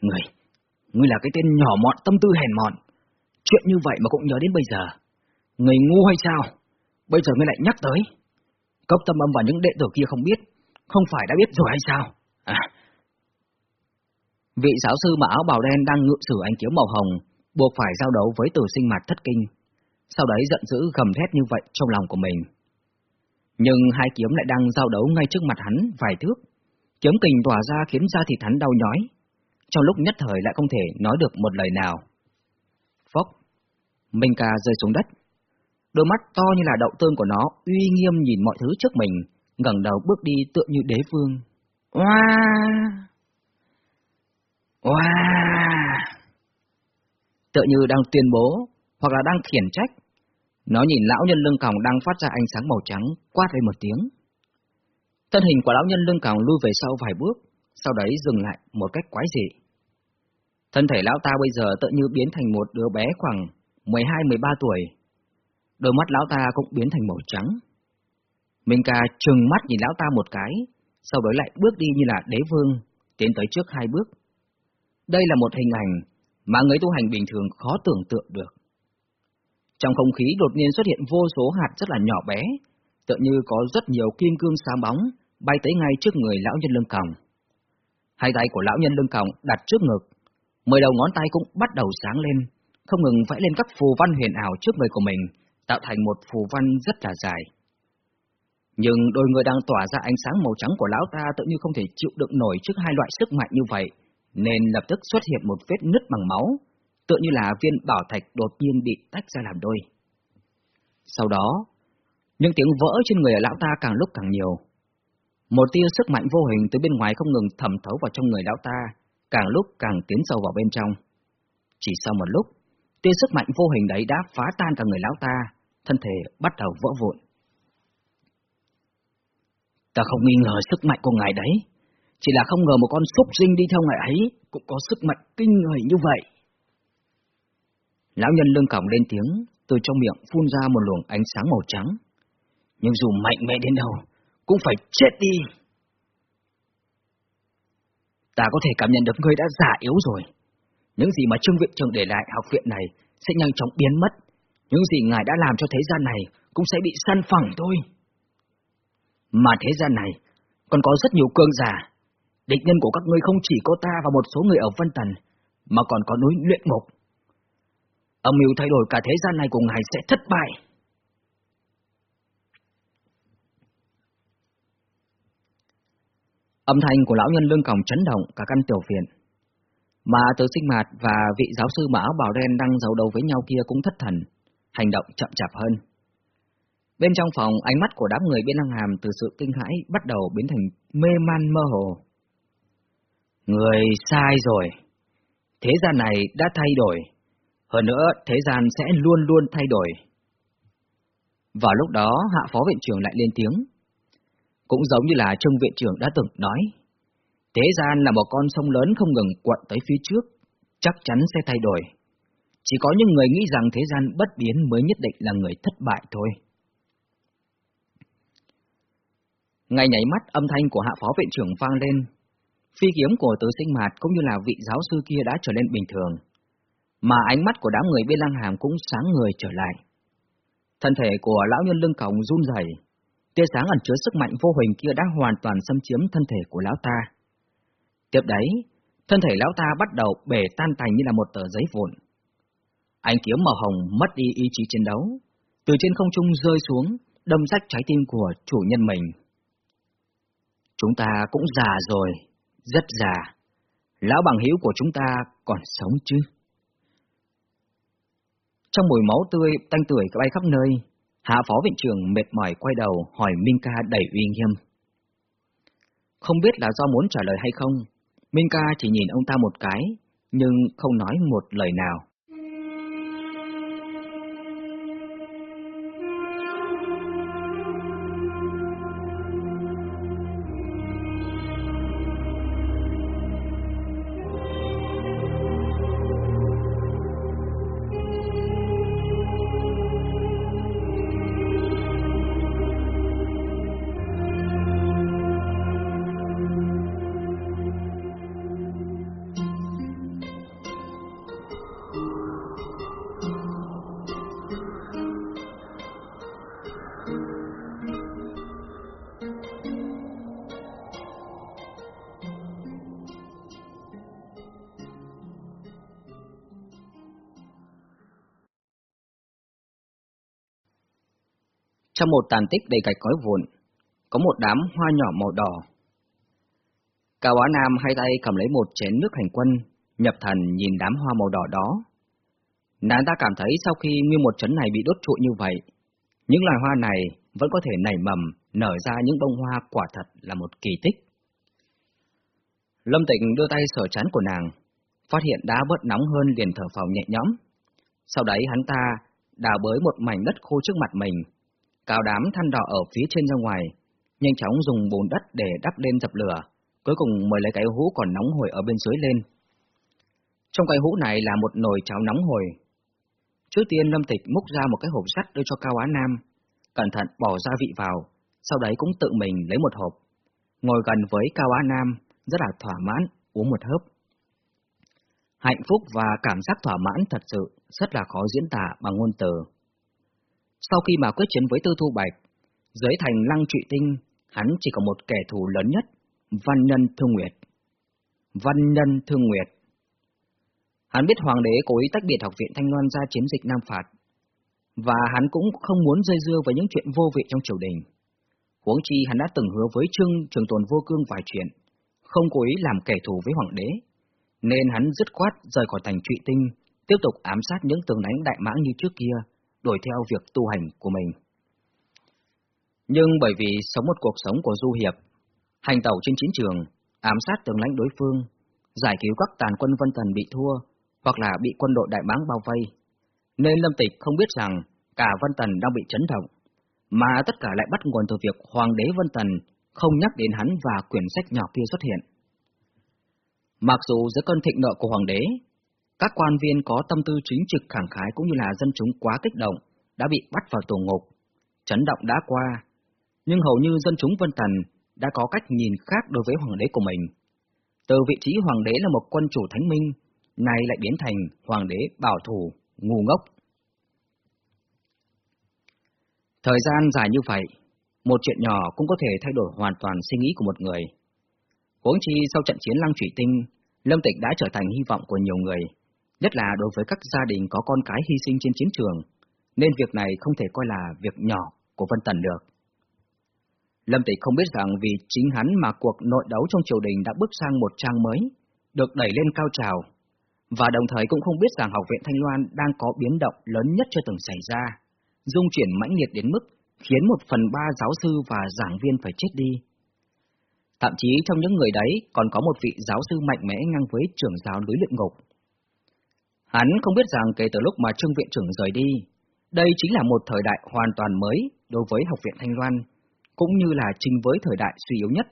Ngươi, ngươi là cái tên nhỏ mọn tâm tư hèn mọn, chuyện như vậy mà cũng nhớ đến bây giờ. Người ngu hay sao? Bây giờ ngươi lại nhắc tới. Cốc tâm âm và những đệ tử kia không biết, không phải đã biết rồi hay sao? À, Vị giáo sư mà áo bào đen đang ngự sử anh kiếm màu hồng, buộc phải giao đấu với tử sinh mặt thất kinh. Sau đấy giận dữ gầm thét như vậy trong lòng của mình. Nhưng hai kiếm lại đang giao đấu ngay trước mặt hắn vài thước. Kiếm kình tỏa ra khiến da thịt hắn đau nhói. Trong lúc nhất thời lại không thể nói được một lời nào. Phốc! Minh ca rơi xuống đất. Đôi mắt to như là đậu tương của nó uy nghiêm nhìn mọi thứ trước mình, ngẩng đầu bước đi tựa như đế vương. Wow! Wow! Tựa như đang tuyên bố, hoặc là đang khiển trách. Nó nhìn lão nhân lưng còng đang phát ra ánh sáng màu trắng, quát lên một tiếng. Thân hình của lão nhân lưng còng lui về sau vài bước, sau đấy dừng lại một cách quái dị. Thân thể lão ta bây giờ tự như biến thành một đứa bé khoảng 12-13 tuổi. Đôi mắt lão ta cũng biến thành màu trắng. Minh ca trừng mắt nhìn lão ta một cái, sau đó lại bước đi như là đế vương, tiến tới trước hai bước. Đây là một hình ảnh mà người tu hành bình thường khó tưởng tượng được. Trong không khí đột nhiên xuất hiện vô số hạt rất là nhỏ bé, tựa như có rất nhiều kim cương sáng bóng, bay tới ngay trước người lão nhân lưng còng. Hai tay của lão nhân lưng còng đặt trước ngực, mười đầu ngón tay cũng bắt đầu sáng lên, không ngừng vẽ lên các phù văn huyền ảo trước người của mình, tạo thành một phù văn rất là dài. Nhưng đôi người đang tỏa ra ánh sáng màu trắng của lão ta tự như không thể chịu đựng nổi trước hai loại sức mạnh như vậy, nên lập tức xuất hiện một vết nứt bằng máu, tựa như là viên bảo thạch đột nhiên bị tách ra làm đôi. Sau đó, những tiếng vỡ trên người lão ta càng lúc càng nhiều. Một tia sức mạnh vô hình từ bên ngoài không ngừng thẩm thấu vào trong người lão ta, càng lúc càng tiến sâu vào bên trong. Chỉ sau một lúc, tia sức mạnh vô hình đấy đã phá tan cả người lão ta, thân thể bắt đầu vỡ vụn. Ta không nghi ngờ sức mạnh của ngài đấy, chỉ là không ngờ một con súc sinh đi theo ngài ấy cũng có sức mạnh kinh người như vậy. Lão nhân lưng còng lên tiếng, từ trong miệng phun ra một luồng ánh sáng màu trắng. Nhưng dù mạnh mẽ đến đâu, cũng phải chết đi. Ta có thể cảm nhận được ngươi đã già yếu rồi. Những gì mà Trương Viện Trường để lại học viện này sẽ nhanh chóng biến mất. Những gì ngài đã làm cho thế gian này cũng sẽ bị săn phẳng thôi. Mà thế gian này còn có rất nhiều cương giả. Địch nhân của các ngươi không chỉ có ta và một số người ở Vân Tần, mà còn có núi luyện ngục. Âm mưu thay đổi cả thế gian này của ngài sẽ thất bại. Âm thanh của lão nhân lưng còng chấn động cả căn tiểu viện. Mà tớ sinh mạt và vị giáo sư mà áo bào đen đang giấu đầu với nhau kia cũng thất thần, hành động chậm chạp hơn. Bên trong phòng, ánh mắt của đám người bên lăng hàm từ sự kinh hãi bắt đầu biến thành mê man mơ hồ. Người sai rồi. Thế gian này đã thay đổi. Hơn nữa, thế gian sẽ luôn luôn thay đổi. Vào lúc đó, hạ phó viện trưởng lại lên tiếng. Cũng giống như là Trương viện trưởng đã từng nói. Thế gian là một con sông lớn không ngừng quặn tới phía trước, chắc chắn sẽ thay đổi. Chỉ có những người nghĩ rằng thế gian bất biến mới nhất định là người thất bại thôi. Ngay nhảy mắt âm thanh của hạ phó viện trưởng vang lên. Phi kiếm của tứ sinh mạt cũng như là vị giáo sư kia đã trở nên bình thường. Mà ánh mắt của đám người bên lăng hàm cũng sáng người trở lại. Thân thể của lão nhân lưng còng run rẩy, tia sáng ẩn chứa sức mạnh vô hình kia đã hoàn toàn xâm chiếm thân thể của lão ta. Tiếp đấy, thân thể lão ta bắt đầu bể tan tành như là một tờ giấy vụn. Ánh kiếm màu hồng mất đi ý chí chiến đấu, từ trên không trung rơi xuống, đâm rách trái tim của chủ nhân mình. Chúng ta cũng già rồi, rất già. Lão bằng hữu của chúng ta còn sống chứ? Trong mùi máu tươi, tanh tuổi bay khắp nơi, Hạ Phó Viện trưởng mệt mỏi quay đầu hỏi Minh Ca đầy uy nghiêm. Không biết là do muốn trả lời hay không, Minh Ca chỉ nhìn ông ta một cái, nhưng không nói một lời nào. Trong một tàn tích đầy gạch cối vụn, có một đám hoa nhỏ màu đỏ. Cao Á Nam hai tay cầm lấy một chén nước hành quân, nhập thần nhìn đám hoa màu đỏ đó. Nàng ta cảm thấy sau khi nguyên một chấn này bị đốt trụi như vậy, những loài hoa này vẫn có thể nảy mầm, nở ra những bông hoa quả thật là một kỳ tích. Lâm Tịnh đưa tay sờ chán của nàng, phát hiện đá bớt nóng hơn liền thở phào nhẹ nhõm. Sau đấy hắn ta đào bới một mảnh đất khô trước mặt mình, cào đám than đỏ ở phía trên ra ngoài, nhanh chóng dùng bùn đất để đắp lên dập lửa, cuối cùng mới lấy cái hũ còn nóng hổi ở bên dưới lên. Trong cái hũ này là một nồi cháo nóng hổi. Trước tiên Lâm Tịch múc ra một cái hộp sắt đưa cho Cao Á Nam, cẩn thận bỏ gia vị vào, sau đấy cũng tự mình lấy một hộp. Ngồi gần với Cao Á Nam, rất là thỏa mãn, uống một hớp. Hạnh phúc và cảm giác thỏa mãn thật sự rất là khó diễn tả bằng ngôn từ. Sau khi mà quyết chiến với Tư Thu Bạch, dưới thành lăng trụy tinh, hắn chỉ có một kẻ thù lớn nhất, Văn Nhân Thương Nguyệt. Văn Nhân Thương Nguyệt Hắn biết Hoàng đế cố ý tách biệt học viện Thanh Loan ra chiến dịch Nam Phạt, và hắn cũng không muốn dây dưa với những chuyện vô vị trong triều đình. Huống chi hắn đã từng hứa với Trương Trường Tồn Vô Cương vài chuyện, không cố ý làm kẻ thù với Hoàng đế, nên hắn dứt khoát rời khỏi thành trụy tinh, tiếp tục ám sát những tường đánh đại mãng như trước kia, đổi theo việc tu hành của mình. Nhưng bởi vì sống một cuộc sống của du hiệp, hành tẩu trên chiến trường, ám sát tướng lãnh đối phương, giải cứu các tàn quân Vân Tần bị thua, hoặc là bị quân đội Đại báng bao vây, Nên Lâm Tịch không biết rằng cả Vân Tần đang bị chấn động, mà tất cả lại bắt nguồn từ việc Hoàng đế Vân Tần không nhắc đến hắn và quyển sách nhỏ kia xuất hiện. Mặc dù giữa cơn thịnh nợ của Hoàng đế, các quan viên có tâm tư chính trực khẳng khái cũng như là dân chúng quá kích động, đã bị bắt vào tù ngục. Chấn động đã qua, nhưng hầu như dân chúng Vân Tần đã có cách nhìn khác đối với hoàng đế của mình. Từ vị trí hoàng đế là một quân chủ thánh minh, nay lại biến thành hoàng đế bảo thủ, ngu ngốc. Thời gian dài như vậy, một chuyện nhỏ cũng có thể thay đổi hoàn toàn suy nghĩ của một người. Huống chi sau trận chiến Lăng Thủy Tinh, Lâm Tịch đã trở thành hy vọng của nhiều người, nhất là đối với các gia đình có con cái hy sinh trên chiến trường, nên việc này không thể coi là việc nhỏ của Vân Tần được. Lâm Tịch không biết rằng vì chính hắn mà cuộc nội đấu trong triều đình đã bước sang một trang mới, được đẩy lên cao trào, và đồng thời cũng không biết rằng Học viện Thanh Loan đang có biến động lớn nhất chưa từng xảy ra, dung chuyển mãnh liệt đến mức khiến một phần ba giáo sư và giảng viên phải chết đi. Thậm chí trong những người đấy còn có một vị giáo sư mạnh mẽ ngang với trưởng giáo núi luyện ngục. Hắn không biết rằng kể từ lúc mà Trương Viện trưởng rời đi, đây chính là một thời đại hoàn toàn mới đối với Học viện Thanh Loan, cũng như là trình với thời đại suy yếu nhất.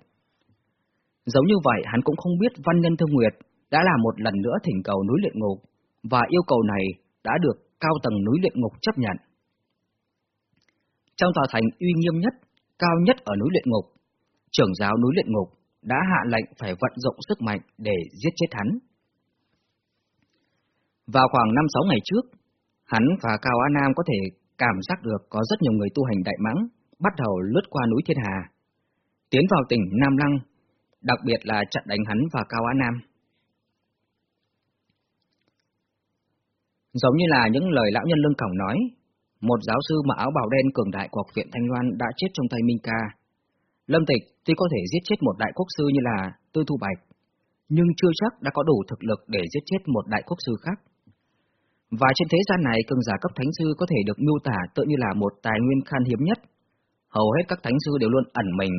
Giống như vậy, hắn cũng không biết Văn Nhân Thương Nguyệt đã là một lần nữa thỉnh cầu núi luyện ngục, và yêu cầu này đã được cao tầng núi luyện ngục chấp nhận. Trong tòa thành uy nghiêm nhất, cao nhất ở núi luyện ngục, trưởng giáo núi luyện ngục đã hạ lệnh phải vận dụng sức mạnh để giết chết hắn. Vào khoảng 5-6 ngày trước, hắn và Cao Á Nam có thể cảm giác được có rất nhiều người tu hành đại mãng bắt đầu lướt qua núi Thiên Hà, tiến vào tỉnh Nam Lăng, đặc biệt là chặn đánh hắn và Cao Á Nam. Giống như là những lời lão nhân lương cổng nói, một giáo sư mặc áo bào đen cường đại của học viện Thanh Loan đã chết trong tay Minh Ca. Lâm Tịch tuy có thể giết chết một đại quốc sư như là Tư Thu Bạch, nhưng chưa chắc đã có đủ thực lực để giết chết một đại quốc sư khác. Và trên thế gian này, cường giả cấp thánh sư có thể được miêu tả tự như là một tài nguyên khan hiếm nhất. Hầu hết các thánh sư đều luôn ẩn mình,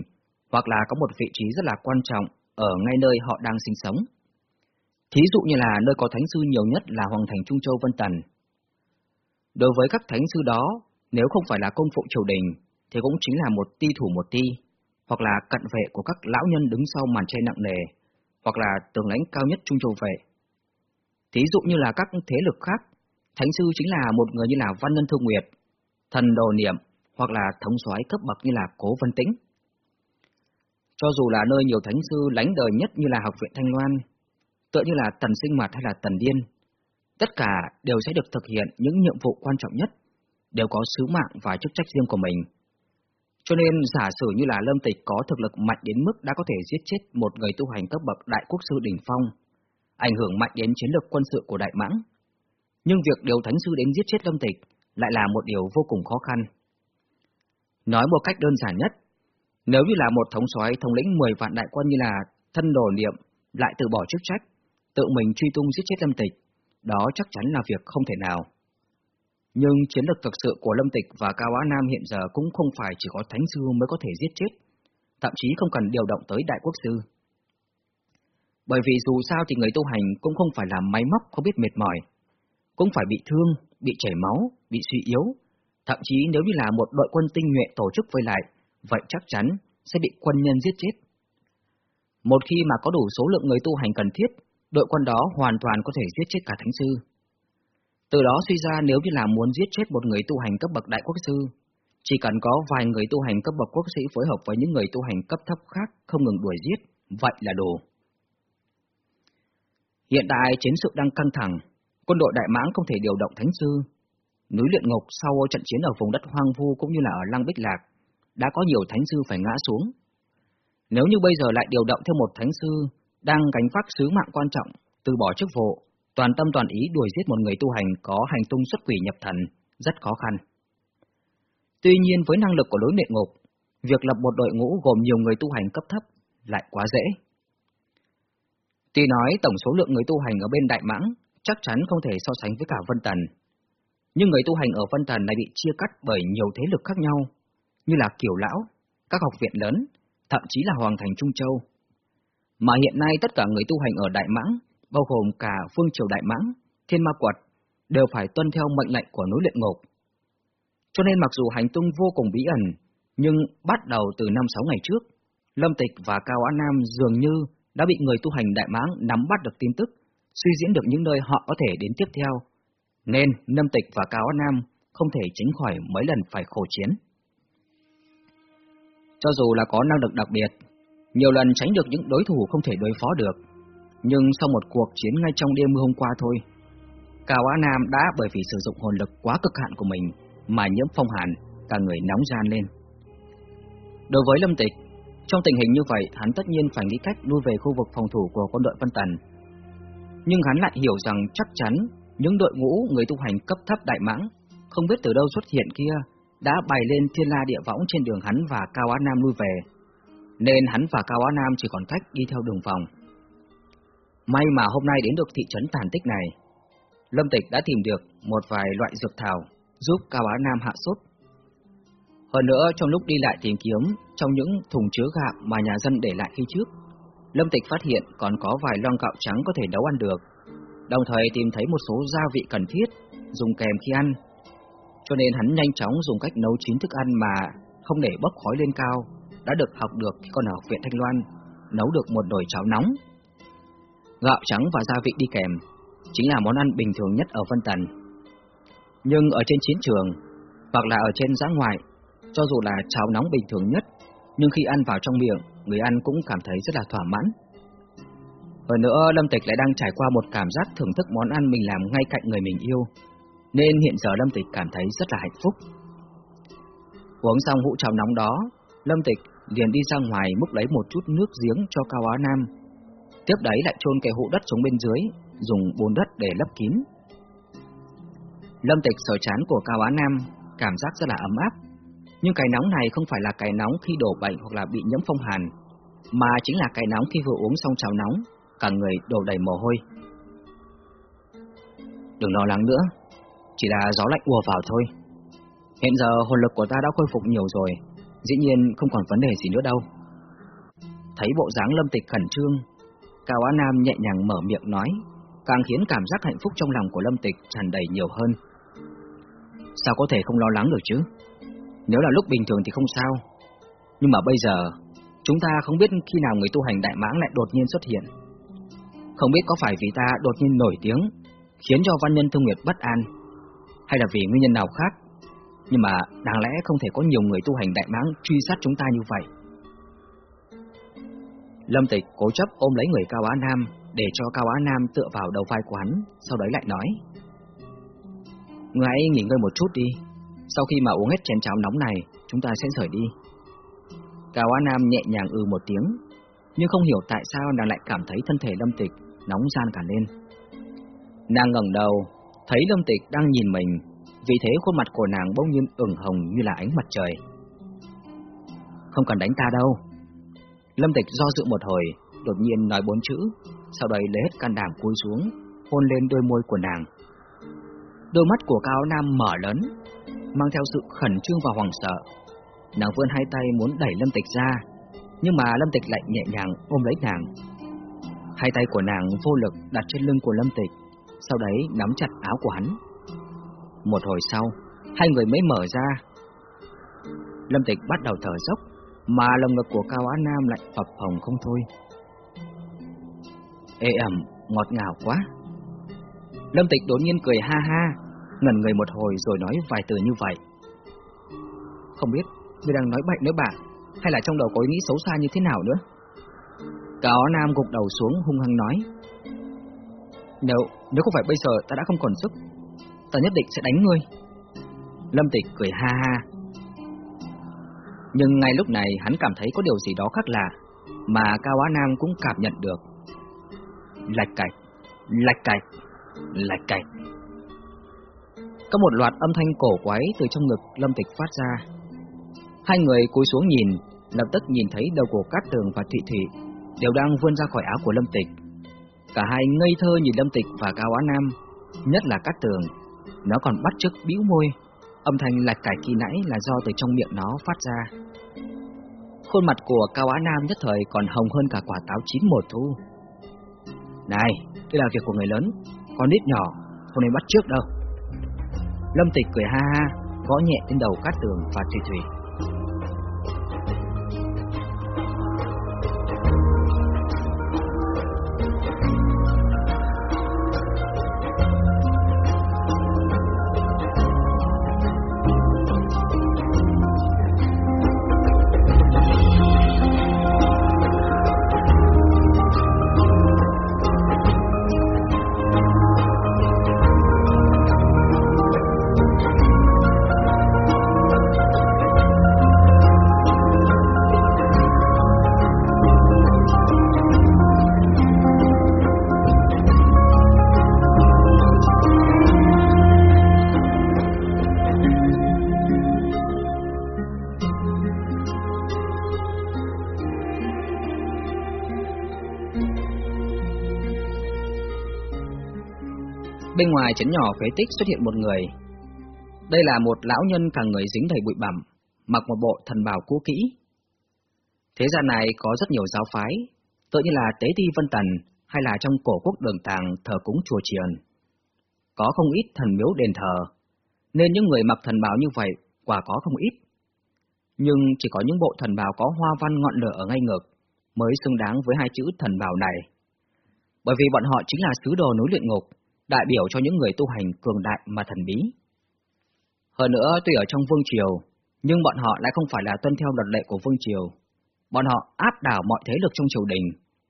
hoặc là có một vị trí rất là quan trọng ở ngay nơi họ đang sinh sống. Thí dụ như là nơi có thánh sư nhiều nhất là Hoàng thành Trung Châu Vân Tần. Đối với các thánh sư đó, nếu không phải là công phụ triều đình, thì cũng chính là một ti thủ một ti, hoặc là cận vệ của các lão nhân đứng sau màn che nặng nề, hoặc là tường lãnh cao nhất Trung Châu vệ. Thí dụ như là các thế lực khác, thánh sư chính là một người như là Văn Ngân Thương Nguyệt, thần đồ niệm, hoặc là thống soái cấp bậc như là Cố Vân Tĩnh. Cho dù là nơi nhiều thánh sư lánh đời nhất như là Học viện Thanh Loan, tựa như là Tần Sinh Mặt hay là Tần Điên, tất cả đều sẽ được thực hiện những nhiệm vụ quan trọng nhất, đều có sứ mạng và chức trách riêng của mình. Cho nên giả sử như là Lâm Tịch có thực lực mạnh đến mức đã có thể giết chết một người tu hành cấp bậc đại quốc sư đỉnh phong, ảnh hưởng mạnh đến chiến lược quân sự của Đại Mãng. Nhưng việc điều thánh sư đến giết chết Lâm Tịch lại là một điều vô cùng khó khăn. Nói một cách đơn giản nhất, nếu như là một thống soái thống lĩnh 10 vạn đại quân như là thân đồ niệm lại từ bỏ chức trách, tự mình truy tung giết chết Lâm Tịch, đó chắc chắn là việc không thể nào. Nhưng chiến lược thực sự của Lâm Tịch và Cao Á Nam hiện giờ cũng không phải chỉ có Thánh Sư mới có thể giết chết, thậm chí không cần điều động tới Đại Quốc Sư. Bởi vì dù sao thì người tu hành cũng không phải là máy móc không biết mệt mỏi, cũng phải bị thương, bị chảy máu, bị suy yếu, thậm chí nếu như là một đội quân tinh nhuệ tổ chức vây lại, vậy chắc chắn sẽ bị quân nhân giết chết. Một khi mà có đủ số lượng người tu hành cần thiết, đội quân đó hoàn toàn có thể giết chết cả thánh sư. Từ đó suy ra nếu như là muốn giết chết một người tu hành cấp bậc đại quốc sư, chỉ cần có vài người tu hành cấp bậc quốc sĩ phối hợp với những người tu hành cấp thấp khác không ngừng đuổi giết, vậy là đủ. Hiện tại chiến sự đang căng thẳng, quân đội Đại Mãng không thể điều động thánh sư. Núi luyện ngục sau trận chiến ở vùng đất hoang vu cũng như là ở Lăng Bích Lạc, đã có nhiều thánh sư phải ngã xuống. Nếu như bây giờ lại điều động thêm một thánh sư đang gánh vác sứ mạng quan trọng, từ bỏ chức vụ, toàn tâm toàn ý đuổi giết một người tu hành có hành tung xuất quỷ nhập thần, rất khó khăn. Tuy nhiên với năng lực của lối luyện ngục, việc lập một đội ngũ gồm nhiều người tu hành cấp thấp lại quá dễ. Tuy nói tổng số lượng người tu hành ở bên Đại Mãng chắc chắn không thể so sánh với cả Vân Tần, nhưng người tu hành ở Vân Tần này bị chia cắt bởi nhiều thế lực khác nhau, như là Kiều Lão, các học viện lớn, thậm chí là Hoàng Thành Trung Châu. Mà hiện nay tất cả người tu hành ở Đại Mãng, bao gồm cả Phương Triều Đại Mãng, Thiên Ma Quật, đều phải tuân theo mệnh lệnh của núi luyện ngục. Cho nên mặc dù hành tung vô cùng bí ẩn, nhưng bắt đầu từ năm sáu ngày trước, Lâm Tịch và Cao Á Nam dường như đã bị người tu hành Đại Mãng nắm bắt được tin tức, suy diễn được những nơi họ có thể đến tiếp theo. Nên Lâm Tịch và Cao Á Nam không thể tránh khỏi mấy lần phải khổ chiến. Cho dù là có năng lực đặc biệt, nhiều lần tránh được những đối thủ không thể đối phó được, nhưng sau một cuộc chiến ngay trong đêm mưa hôm qua thôi, Cao Á Nam đã bởi vì sử dụng hồn lực quá cực hạn của mình mà nhiễm phong hàn, cả người nóng gian lên. Đối với Lâm Tịch, trong tình hình như vậy, hắn tất nhiên phải nghĩ cách lui về khu vực phòng thủ của quân đội Vân Tần. Nhưng hắn lại hiểu rằng chắc chắn những đội ngũ người tu hành cấp thấp đại mãng, không biết từ đâu xuất hiện kia, đã bày lên thiên la địa võng trên đường hắn và Cao Á Nam lui về. Nên hắn và Cao Á Nam chỉ còn cách đi theo đường vòng. May mà hôm nay đến được thị trấn tàn tích này, Lâm Tịch đã tìm được một vài loại dược thảo giúp Cao Á Nam hạ sốt. Hơn nữa, trong lúc đi lại tìm kiếm trong những thùng chứa gạo mà nhà dân để lại khi trước, Lâm Tịch phát hiện còn có vài lon gạo trắng có thể nấu ăn được, đồng thời tìm thấy một số gia vị cần thiết dùng kèm khi ăn. Cho nên hắn nhanh chóng dùng cách nấu chín thức ăn mà không để bốc khói lên cao, đã được học được khi còn ở học viện Thanh Loan, nấu được một nồi cháo nóng. Gạo trắng và gia vị đi kèm chính là món ăn bình thường nhất ở Vân Tần. Nhưng ở trên chiến trường, hoặc là ở trên giã ngoại, cho dù là cháo nóng bình thường nhất, nhưng khi ăn vào trong miệng, người ăn cũng cảm thấy rất là thỏa mãn. Hơn nữa, Lâm Tịch lại đang trải qua một cảm giác thưởng thức món ăn mình làm ngay cạnh người mình yêu, nên hiện giờ Lâm Tịch cảm thấy rất là hạnh phúc. Uống xong hũ cháo nóng đó, Lâm Tịch liền đi ra ngoài múc lấy một chút nước giếng cho Cao Á Nam. Tiếp đấy lại chôn cái hũ đất xuống bên dưới, dùng bùn đất để lấp kín. Lâm Tịch sờ chán của Cao Á Nam, cảm giác rất là ấm áp. Nhưng cái nóng này không phải là cái nóng khi đổ bệnh hoặc là bị nhiễm phong hàn, mà chính là cái nóng khi vừa uống xong cháo nóng, cả người đổ đầy mồ hôi. Đừng lo lắng nữa, chỉ là gió lạnh ùa vào thôi. Hiện giờ hồn lực của ta đã khôi phục nhiều rồi, dĩ nhiên không còn vấn đề gì nữa đâu. Thấy bộ dáng lâm tịch khẩn trương, Cao Á Nam nhẹ nhàng mở miệng nói, càng khiến cảm giác hạnh phúc trong lòng của lâm tịch tràn đầy nhiều hơn. Sao có thể không lo lắng được chứ? Nếu là lúc bình thường thì không sao, nhưng mà bây giờ, chúng ta không biết khi nào người tu hành đại mãng lại đột nhiên xuất hiện. Không biết có phải vì ta đột nhiên nổi tiếng, khiến cho văn nhân thương nguyệt bất an, hay là vì nguyên nhân nào khác nhưng mà đáng lẽ không thể có nhiều người tu hành đại mãng truy sát chúng ta như vậy. Lâm Tịch cố chấp ôm lấy người Cao Á Nam để cho Cao Á Nam tựa vào đầu vai của hắn, sau đấy lại nói. Người hãy nghỉ ngơi một chút đi, sau khi mà uống hết chén cháo nóng này, chúng ta sẽ rời đi. Cao Á Nam nhẹ nhàng ừ một tiếng, nhưng không hiểu tại sao nàng lại cảm thấy thân thể Lâm Tịch nóng gian cả lên. Nàng ngẩng đầu, thấy Lâm Tịch đang nhìn mình, vì thế khuôn mặt của nàng bỗng nhiên ửng hồng như là ánh mặt trời. Không cần đánh ta đâu. Lâm Tịch do dự một hồi, đột nhiên nói bốn chữ, sau đấy lấy hết can đảm cúi xuống, hôn lên đôi môi của nàng. Đôi mắt của Cao Nam mở lớn, mang theo sự khẩn trương và hoảng sợ. Nàng vươn hai tay muốn đẩy Lâm Tịch ra, nhưng mà Lâm Tịch lại nhẹ nhàng ôm lấy nàng. Hai tay của nàng vô lực đặt trên lưng của Lâm Tịch, sau đấy nắm chặt áo của hắn. Một hồi sau, hai người mới mở ra. Lâm Tịch bắt đầu thở dốc, mà lồng ngực của Cao Á Nam lại phập phồng không thôi. Ê ẩm, ngọt ngào quá. Lâm Tịch đột nhiên cười ha ha, ngẩn người một hồi rồi nói vài từ như vậy. Không biết, ngươi đang nói bệnh nữa bà, hay là trong đầu có ý nghĩ xấu xa như thế nào nữa? Cao Á Nam gục đầu xuống hung hăng nói. Nếu, nếu không phải bây giờ ta đã không còn sức, ta nhất định sẽ đánh ngươi. Lâm Tịch cười ha ha. Nhưng ngay lúc này hắn cảm thấy có điều gì đó khác lạ, mà Cao Á Nam cũng cảm nhận được. Lạch cạch, lạch cạch, lạch cạch. Có một loạt âm thanh cổ quái từ trong ngực Lâm Tịch phát ra. Hai người cúi xuống nhìn, lập tức nhìn thấy đầu của Cát Tường và Thị Thị đều đang vươn ra khỏi áo của Lâm Tịch. Cả hai ngây thơ nhìn Lâm Tịch và Cao Á Nam, nhất là Cát Tường, nó còn bắt chước bĩu môi, âm thanh lạch cải kỳ nãy là do từ trong miệng nó phát ra. Khuôn mặt của Cao Á Nam nhất thời còn hồng hơn cả quả táo chín một thu. Này, đây là việc của người lớn, con nít nhỏ, không nên bắt trước đâu. Lâm Tịch cười ha ha, gõ nhẹ lên đầu Cát Tường và Thủy Thủy. Bên ngoài chấn nhỏ phế tích xuất hiện một người. Đây là một lão nhân cả người dính đầy bụi bặm, mặc một bộ thần bào cũ kỹ. Thế gian này có rất nhiều giáo phái, tự như là Tế Ti Vân Tần hay là trong cổ quốc đường tàng thờ cúng chùa triền. Có không ít thần miếu đền thờ, nên những người mặc thần bào như vậy quả có không ít. Nhưng chỉ có những bộ thần bào có hoa văn ngọn lửa ở ngay ngực mới xứng đáng với hai chữ thần bào này. Bởi vì bọn họ chính là sứ đồ núi luyện ngục, đại biểu cho những người tu hành cường đại mà thần bí. Hơn nữa, tuy ở trong vương triều, nhưng bọn họ lại không phải là tuân theo luật lệ của vương triều. Bọn họ áp đảo mọi thế lực trong triều đình,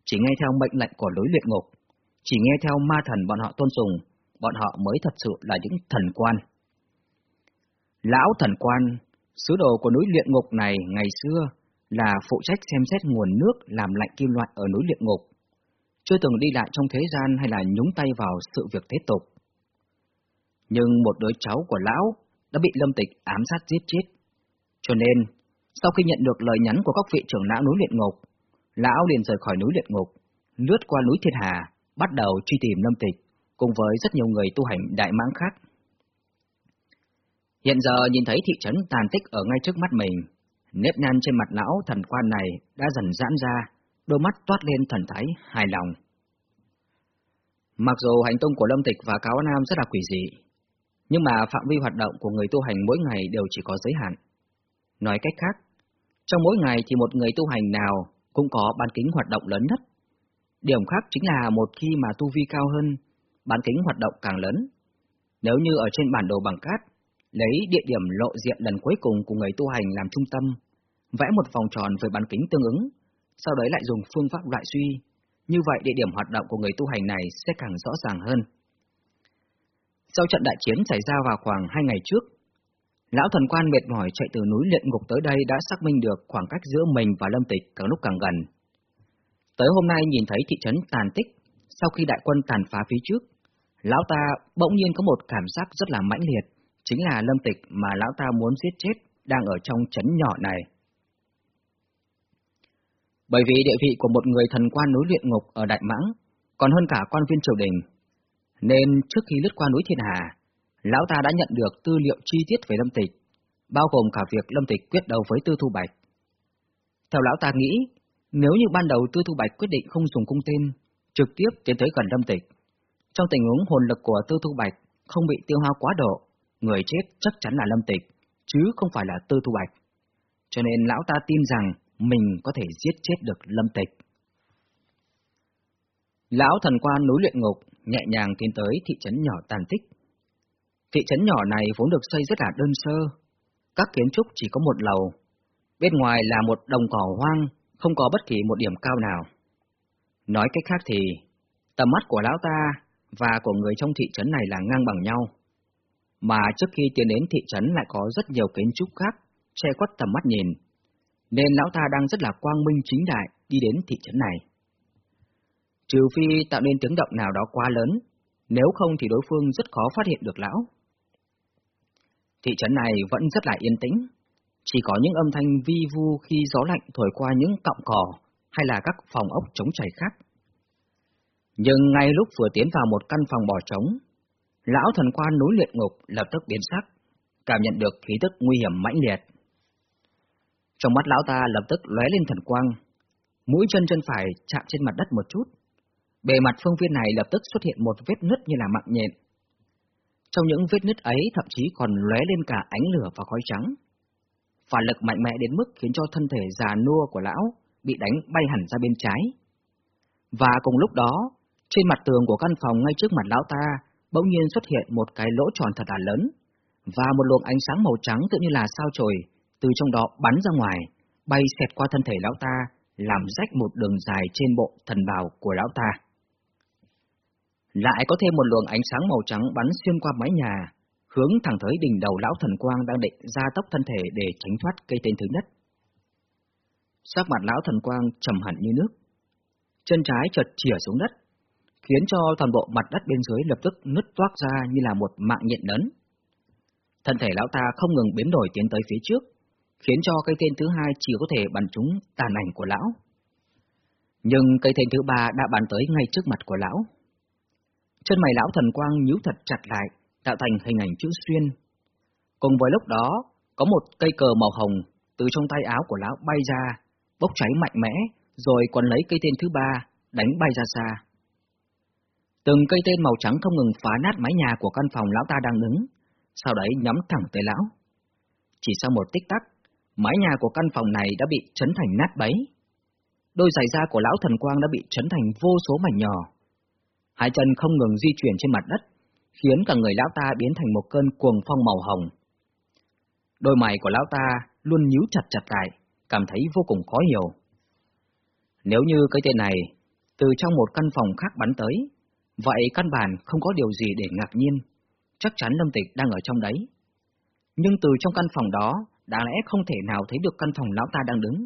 chỉ nghe theo mệnh lệnh của lối luyện ngục, chỉ nghe theo ma thần bọn họ tôn sùng, bọn họ mới thật sự là những thần quan. Lão thần quan, sứ đồ của núi luyện ngục này ngày xưa là phụ trách xem xét nguồn nước làm lạnh kim loại ở núi luyện ngục, chưa từng đi lại trong thế gian hay là nhúng tay vào sự việc thế tục. Nhưng một đứa cháu của lão đã bị Lâm Tịch ám sát giết chết. Cho nên, sau khi nhận được lời nhắn của các vị trưởng lão núi luyện ngục, lão liền rời khỏi núi luyện ngục, lướt qua núi Thiên Hà, bắt đầu truy tìm Lâm Tịch, cùng với rất nhiều người tu hành đại mãng khác. Hiện giờ nhìn thấy thị trấn tàn tích ở ngay trước mắt mình, nếp nhăn trên mặt lão thần quan này đã dần giãn ra, đôi mắt toát lên thần thái hài lòng. Mặc dù hành tung của Lâm Tịch và Cáo Nam rất là quỷ dị, nhưng mà phạm vi hoạt động của người tu hành mỗi ngày đều chỉ có giới hạn. Nói cách khác, trong mỗi ngày thì một người tu hành nào cũng có bán kính hoạt động lớn nhất. Điểm khác chính là một khi mà tu vi cao hơn, bán kính hoạt động càng lớn. Nếu như ở trên bản đồ bằng cát, lấy địa điểm lộ diện lần cuối cùng của người tu hành làm trung tâm, vẽ một vòng tròn với bán kính tương ứng, sau đấy lại dùng phương pháp loại suy, như vậy địa điểm hoạt động của người tu hành này sẽ càng rõ ràng hơn. Sau trận đại chiến xảy ra vào khoảng hai ngày trước, lão thần quan mệt mỏi chạy từ núi luyện ngục tới đây đã xác minh được khoảng cách giữa mình và lâm tịch càng lúc càng gần. Tới hôm nay nhìn thấy thị trấn tàn tích, sau khi đại quân tàn phá phía trước, lão ta bỗng nhiên có một cảm giác rất là mãnh liệt, chính là lâm tịch mà lão ta muốn giết chết đang ở trong trấn nhỏ này. Bởi vì địa vị của một người thần quan núi luyện ngục ở Đại Mãng còn hơn cả quan viên triều đình, nên trước khi lướt qua núi Thiên Hà, lão ta đã nhận được tư liệu chi tiết về Lâm Tịch, bao gồm cả việc Lâm Tịch quyết đấu với Tư Thu Bạch. Theo lão ta nghĩ, nếu như ban đầu Tư Thu Bạch quyết định không dùng cung tên, trực tiếp tiến tới gần Lâm Tịch, trong tình huống hồn lực của Tư Thu Bạch không bị tiêu hao quá độ, người chết chắc chắn là Lâm Tịch, chứ không phải là Tư Thu Bạch. Cho nên lão ta tin rằng mình có thể giết chết được lâm tịch. Lão thần quan núi luyện ngục nhẹ nhàng tiến tới thị trấn nhỏ tàn tích. Thị trấn nhỏ này vốn được xây rất là đơn sơ, các kiến trúc chỉ có một lầu, bên ngoài là một đồng cỏ hoang, không có bất kỳ một điểm cao nào. Nói cách khác thì, tầm mắt của lão ta và của người trong thị trấn này là ngang bằng nhau. Mà trước khi tiến đến thị trấn lại có rất nhiều kiến trúc khác, che khuất tầm mắt nhìn, nên lão ta đang rất là quang minh chính đại đi đến thị trấn này. Trừ phi tạo nên tiếng động nào đó quá lớn, nếu không thì đối phương rất khó phát hiện được lão. Thị trấn này vẫn rất là yên tĩnh, chỉ có những âm thanh vi vu khi gió lạnh thổi qua những cọng cỏ hay là các phòng ốc trống chảy khác. Nhưng ngay lúc vừa tiến vào một căn phòng bỏ trống, lão thần quan núi luyện ngục lập tức biến sắc, cảm nhận được khí tức nguy hiểm mãnh liệt. Trong mắt lão ta lập tức lóe lên thần quang, mũi chân chân phải chạm trên mặt đất một chút. Bề mặt phương viên này lập tức xuất hiện một vết nứt như là mạng nhện. Trong những vết nứt ấy thậm chí còn lóe lên cả ánh lửa và khói trắng. Phản lực mạnh mẽ đến mức khiến cho thân thể già nua của lão bị đánh bay hẳn ra bên trái. Và cùng lúc đó, trên mặt tường của căn phòng ngay trước mặt lão ta bỗng nhiên xuất hiện một cái lỗ tròn thật là lớn, và một luồng ánh sáng màu trắng tự như là sao chổi từ trong đó bắn ra ngoài, bay xẹt qua thân thể lão ta, làm rách một đường dài trên bộ thần bào của lão ta. Lại có thêm một luồng ánh sáng màu trắng bắn xuyên qua mái nhà, hướng thẳng tới đỉnh đầu lão thần quang đang định ra tốc thân thể để tránh thoát cây tên thứ nhất. Sắc mặt lão thần quang trầm hẳn như nước. Chân trái chợt chìa xuống đất, khiến cho toàn bộ mặt đất bên dưới lập tức nứt toác ra như là một mạng nhện lớn. Thân thể lão ta không ngừng biến đổi tiến tới phía trước, khiến cho cây tên thứ hai chỉ có thể bắn trúng tàn ảnh của lão. Nhưng cây tên thứ ba đã bắn tới ngay trước mặt của lão. Chân mày lão thần quang nhíu thật chặt lại, tạo thành hình ảnh chữ xuyên. Cùng với lúc đó, có một cây cờ màu hồng từ trong tay áo của lão bay ra, bốc cháy mạnh mẽ, rồi còn lấy cây tên thứ ba, đánh bay ra xa. Từng cây tên màu trắng không ngừng phá nát mái nhà của căn phòng lão ta đang đứng, sau đấy nhắm thẳng tới lão. Chỉ sau một tích tắc, mái nhà của căn phòng này đã bị chấn thành nát bấy. Đôi giày da của lão thần quang đã bị chấn thành vô số mảnh nhỏ. Hai chân không ngừng di chuyển trên mặt đất, khiến cả người lão ta biến thành một cơn cuồng phong màu hồng. Đôi mày của lão ta luôn nhíu chặt chặt lại, cảm thấy vô cùng khó hiểu. Nếu như cái tên này từ trong một căn phòng khác bắn tới, vậy căn bản không có điều gì để ngạc nhiên, chắc chắn Lâm Tịch đang ở trong đấy. Nhưng từ trong căn phòng đó, đáng lẽ không thể nào thấy được căn phòng lão ta đang đứng.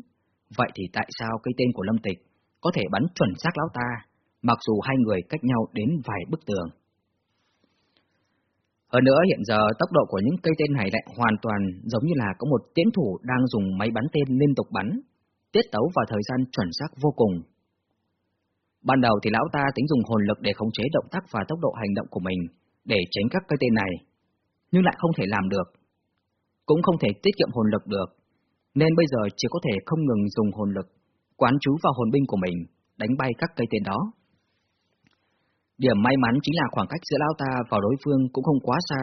Vậy thì tại sao cái tên của Lâm Tịch có thể bắn chuẩn xác lão ta, mặc dù hai người cách nhau đến vài bức tường? Hơn nữa hiện giờ tốc độ của những cây tên này lại hoàn toàn giống như là có một tiễn thủ đang dùng máy bắn tên liên tục bắn, tiết tấu và thời gian chuẩn xác vô cùng. Ban đầu thì lão ta tính dùng hồn lực để khống chế động tác và tốc độ hành động của mình, để tránh các cây tên này, nhưng lại không thể làm được. Cũng không thể tiết kiệm hồn lực được, nên bây giờ chỉ có thể không ngừng dùng hồn lực, quán chú vào hồn binh của mình, đánh bay các cây tên đó. Điểm may mắn chính là khoảng cách giữa lão ta và đối phương cũng không quá xa.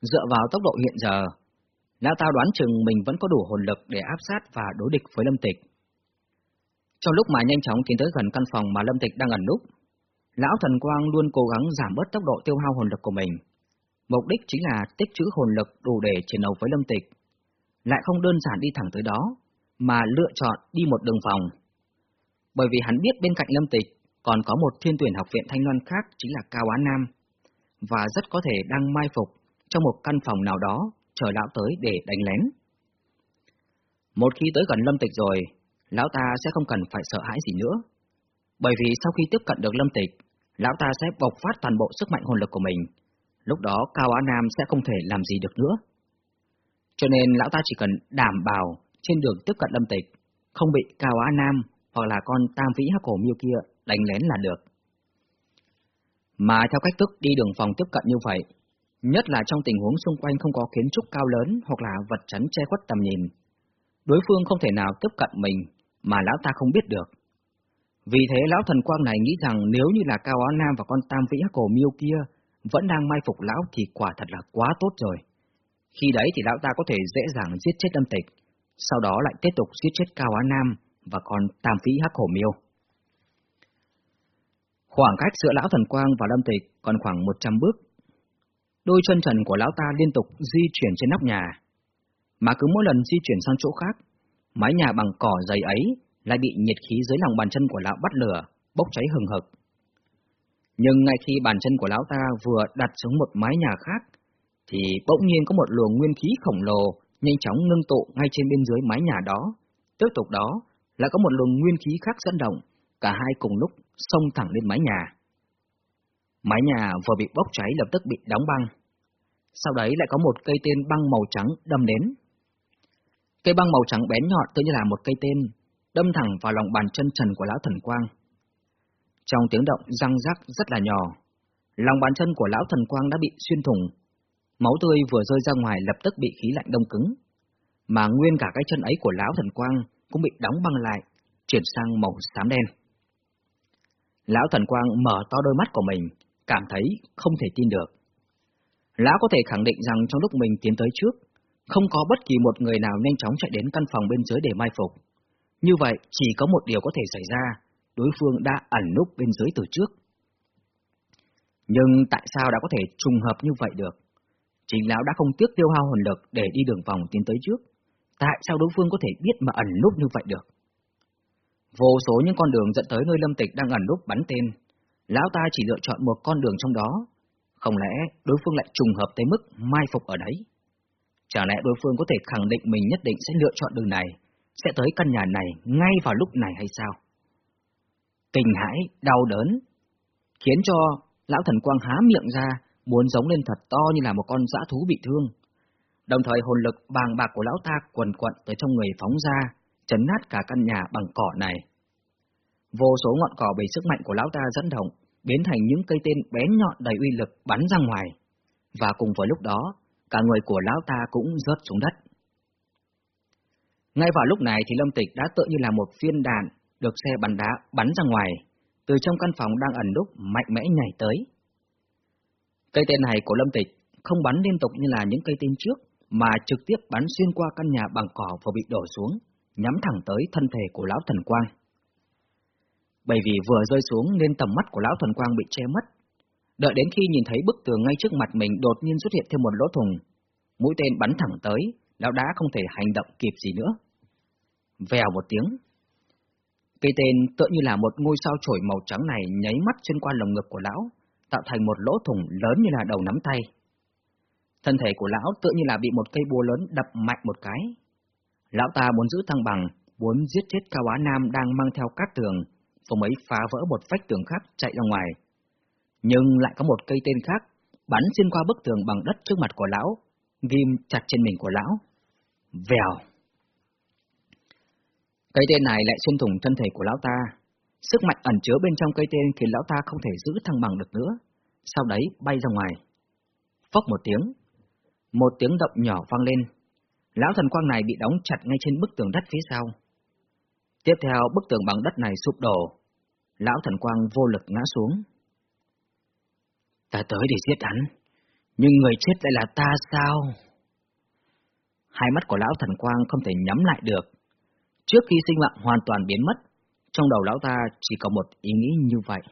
Dựa vào tốc độ hiện giờ, lão ta đoán chừng mình vẫn có đủ hồn lực để áp sát và đối địch với Lâm Tịch. Trong lúc mà nhanh chóng tiến tới gần căn phòng mà Lâm Tịch đang ẩn núp, Lão Thần Quang luôn cố gắng giảm bớt tốc độ tiêu hao hồn lực của mình. Mục đích chính là tích trữ hồn lực đủ để chiến đấu với Lâm Tịch. Lại không đơn giản đi thẳng tới đó, mà lựa chọn đi một đường vòng. Bởi vì hắn biết bên cạnh Lâm Tịch còn có một thiên tuyển học viện Thanh Loan khác chính là Cao Á Nam, và rất có thể đang mai phục trong một căn phòng nào đó chờ lão tới để đánh lén. Một khi tới gần Lâm Tịch rồi, lão ta sẽ không cần phải sợ hãi gì nữa. Bởi vì sau khi tiếp cận được Lâm Tịch, lão ta sẽ bộc phát toàn bộ sức mạnh hồn lực của mình. Lúc đó Cao Á Nam sẽ không thể làm gì được nữa. Cho nên lão ta chỉ cần đảm bảo trên đường tiếp cận Lâm Tịch, không bị Cao Á Nam hoặc là con Tam Vĩ Hắc Cổ Miêu kia đánh lén là được. Mà theo cách thức đi đường phòng tiếp cận như vậy, nhất là trong tình huống xung quanh không có kiến trúc cao lớn hoặc là vật chắn che khuất tầm nhìn, đối phương không thể nào tiếp cận mình mà lão ta không biết được. Vì thế lão thần quang này nghĩ rằng nếu như là Cao Á Nam và con Tam Vĩ Hắc Cổ Miêu kia vẫn đang mai phục lão thì quả thật là quá tốt rồi. Khi đấy thì lão ta có thể dễ dàng giết chết Lâm Tịch, sau đó lại tiếp tục giết chết Cao Á Nam và còn Tam phí Hắc hổ Miêu. Khoảng cách giữa lão thần quang và Lâm Tịch còn khoảng 100 bước. Đôi chân trần của lão ta liên tục di chuyển trên nóc nhà, mà cứ mỗi lần di chuyển sang chỗ khác, mái nhà bằng cỏ dày ấy lại bị nhiệt khí dưới lòng bàn chân của lão bắt lửa, bốc cháy hừng hực. Nhưng ngay khi bàn chân của lão ta vừa đặt xuống một mái nhà khác, thì bỗng nhiên có một luồng nguyên khí khổng lồ nhanh chóng ngưng tụ ngay trên bên dưới mái nhà đó. Tiếp tục đó, lại có một luồng nguyên khí khác dẫn động, cả hai cùng lúc xông thẳng lên mái nhà. Mái nhà vừa bị bốc cháy lập tức bị đóng băng. Sau đấy lại có một cây tên băng màu trắng đâm đến. Cây băng màu trắng bén nhọn tự như là một cây tên, đâm thẳng vào lòng bàn chân trần của lão thần quang. Trong tiếng động răng rắc rất là nhỏ, lòng bàn chân của lão thần quang đã bị xuyên thủng. Máu tươi vừa rơi ra ngoài lập tức bị khí lạnh đông cứng, mà nguyên cả cái chân ấy của lão thần quang cũng bị đóng băng lại, chuyển sang màu xám đen. Lão thần quang mở to đôi mắt của mình, cảm thấy không thể tin được. Lão có thể khẳng định rằng trong lúc mình tiến tới trước, không có bất kỳ một người nào nhanh chóng chạy đến căn phòng bên dưới để mai phục. Như vậy, chỉ có một điều có thể xảy ra, đối phương đã ẩn núp bên dưới từ trước. Nhưng tại sao đã có thể trùng hợp như vậy được? Chính lão đã không tiếc tiêu hao hồn lực để đi đường vòng tiến tới trước. Tại sao đối phương có thể biết mà ẩn núp như vậy được? Vô số những con đường dẫn tới nơi Lâm Tịch đang ẩn núp bắn tên. Lão ta chỉ lựa chọn một con đường trong đó. Không lẽ đối phương lại trùng hợp tới mức mai phục ở đấy? Chả lẽ đối phương có thể khẳng định mình nhất định sẽ lựa chọn đường này, sẽ tới căn nhà này ngay vào lúc này hay sao? Kinh hãi, đau đớn, khiến cho lão thần quang há miệng ra, muốn giống lên thật to như là một con dã thú bị thương. Đồng thời hồn lực bàng bạc của lão ta quần quận tới trong người phóng ra, chấn nát cả căn nhà bằng cỏ này. Vô số ngọn cỏ bị sức mạnh của lão ta dẫn động, biến thành những cây tên bén nhọn đầy uy lực bắn ra ngoài. Và cùng với lúc đó, cả người của lão ta cũng rớt xuống đất. Ngay vào lúc này thì Lâm Tịch đã tự như là một viên đạn được xe bắn đá bắn ra ngoài, từ trong căn phòng đang ẩn núp mạnh mẽ nhảy tới. Cây tên này của Lâm Tịch không bắn liên tục như là những cây tên trước, mà trực tiếp bắn xuyên qua căn nhà bằng cỏ và bị đổ xuống, nhắm thẳng tới thân thể của lão thần quang. Bởi vì vừa rơi xuống nên tầm mắt của lão thần quang bị che mất. Đợi đến khi nhìn thấy bức tường ngay trước mặt mình đột nhiên xuất hiện thêm một lỗ thùng, mũi tên bắn thẳng tới, lão đã không thể hành động kịp gì nữa. Vèo một tiếng. Cây tên tựa như là một ngôi sao chổi màu trắng này nháy mắt xuyên qua lồng ngực của lão, tạo thành một lỗ thủng lớn như là đầu nắm tay. Thân thể của lão tựa như là bị một cây búa lớn đập mạnh một cái. Lão ta muốn giữ thăng bằng, muốn giết chết Cao Á Nam đang mang theo cát tường, rồi mới phá vỡ một vách tường khác chạy ra ngoài. Nhưng lại có một cây tên khác, bắn xuyên qua bức tường bằng đất trước mặt của lão, ghim chặt trên mình của lão. Vèo! Cây tên này lại xuyên thủng thân thể của lão ta. Sức mạnh ẩn chứa bên trong cây tên khiến lão ta không thể giữ thăng bằng được nữa. Sau đấy bay ra ngoài. Phốc một tiếng. Một tiếng động nhỏ vang lên. Lão thần quang này bị đóng chặt ngay trên bức tường đất phía sau. Tiếp theo bức tường bằng đất này sụp đổ. Lão thần quang vô lực ngã xuống. Ta tới để giết hắn, nhưng người chết lại là ta sao? Hai mắt của lão thần quang không thể nhắm lại được. Trước khi sinh mạng hoàn toàn biến mất, trong đầu lão ta chỉ có một ý nghĩ như vậy.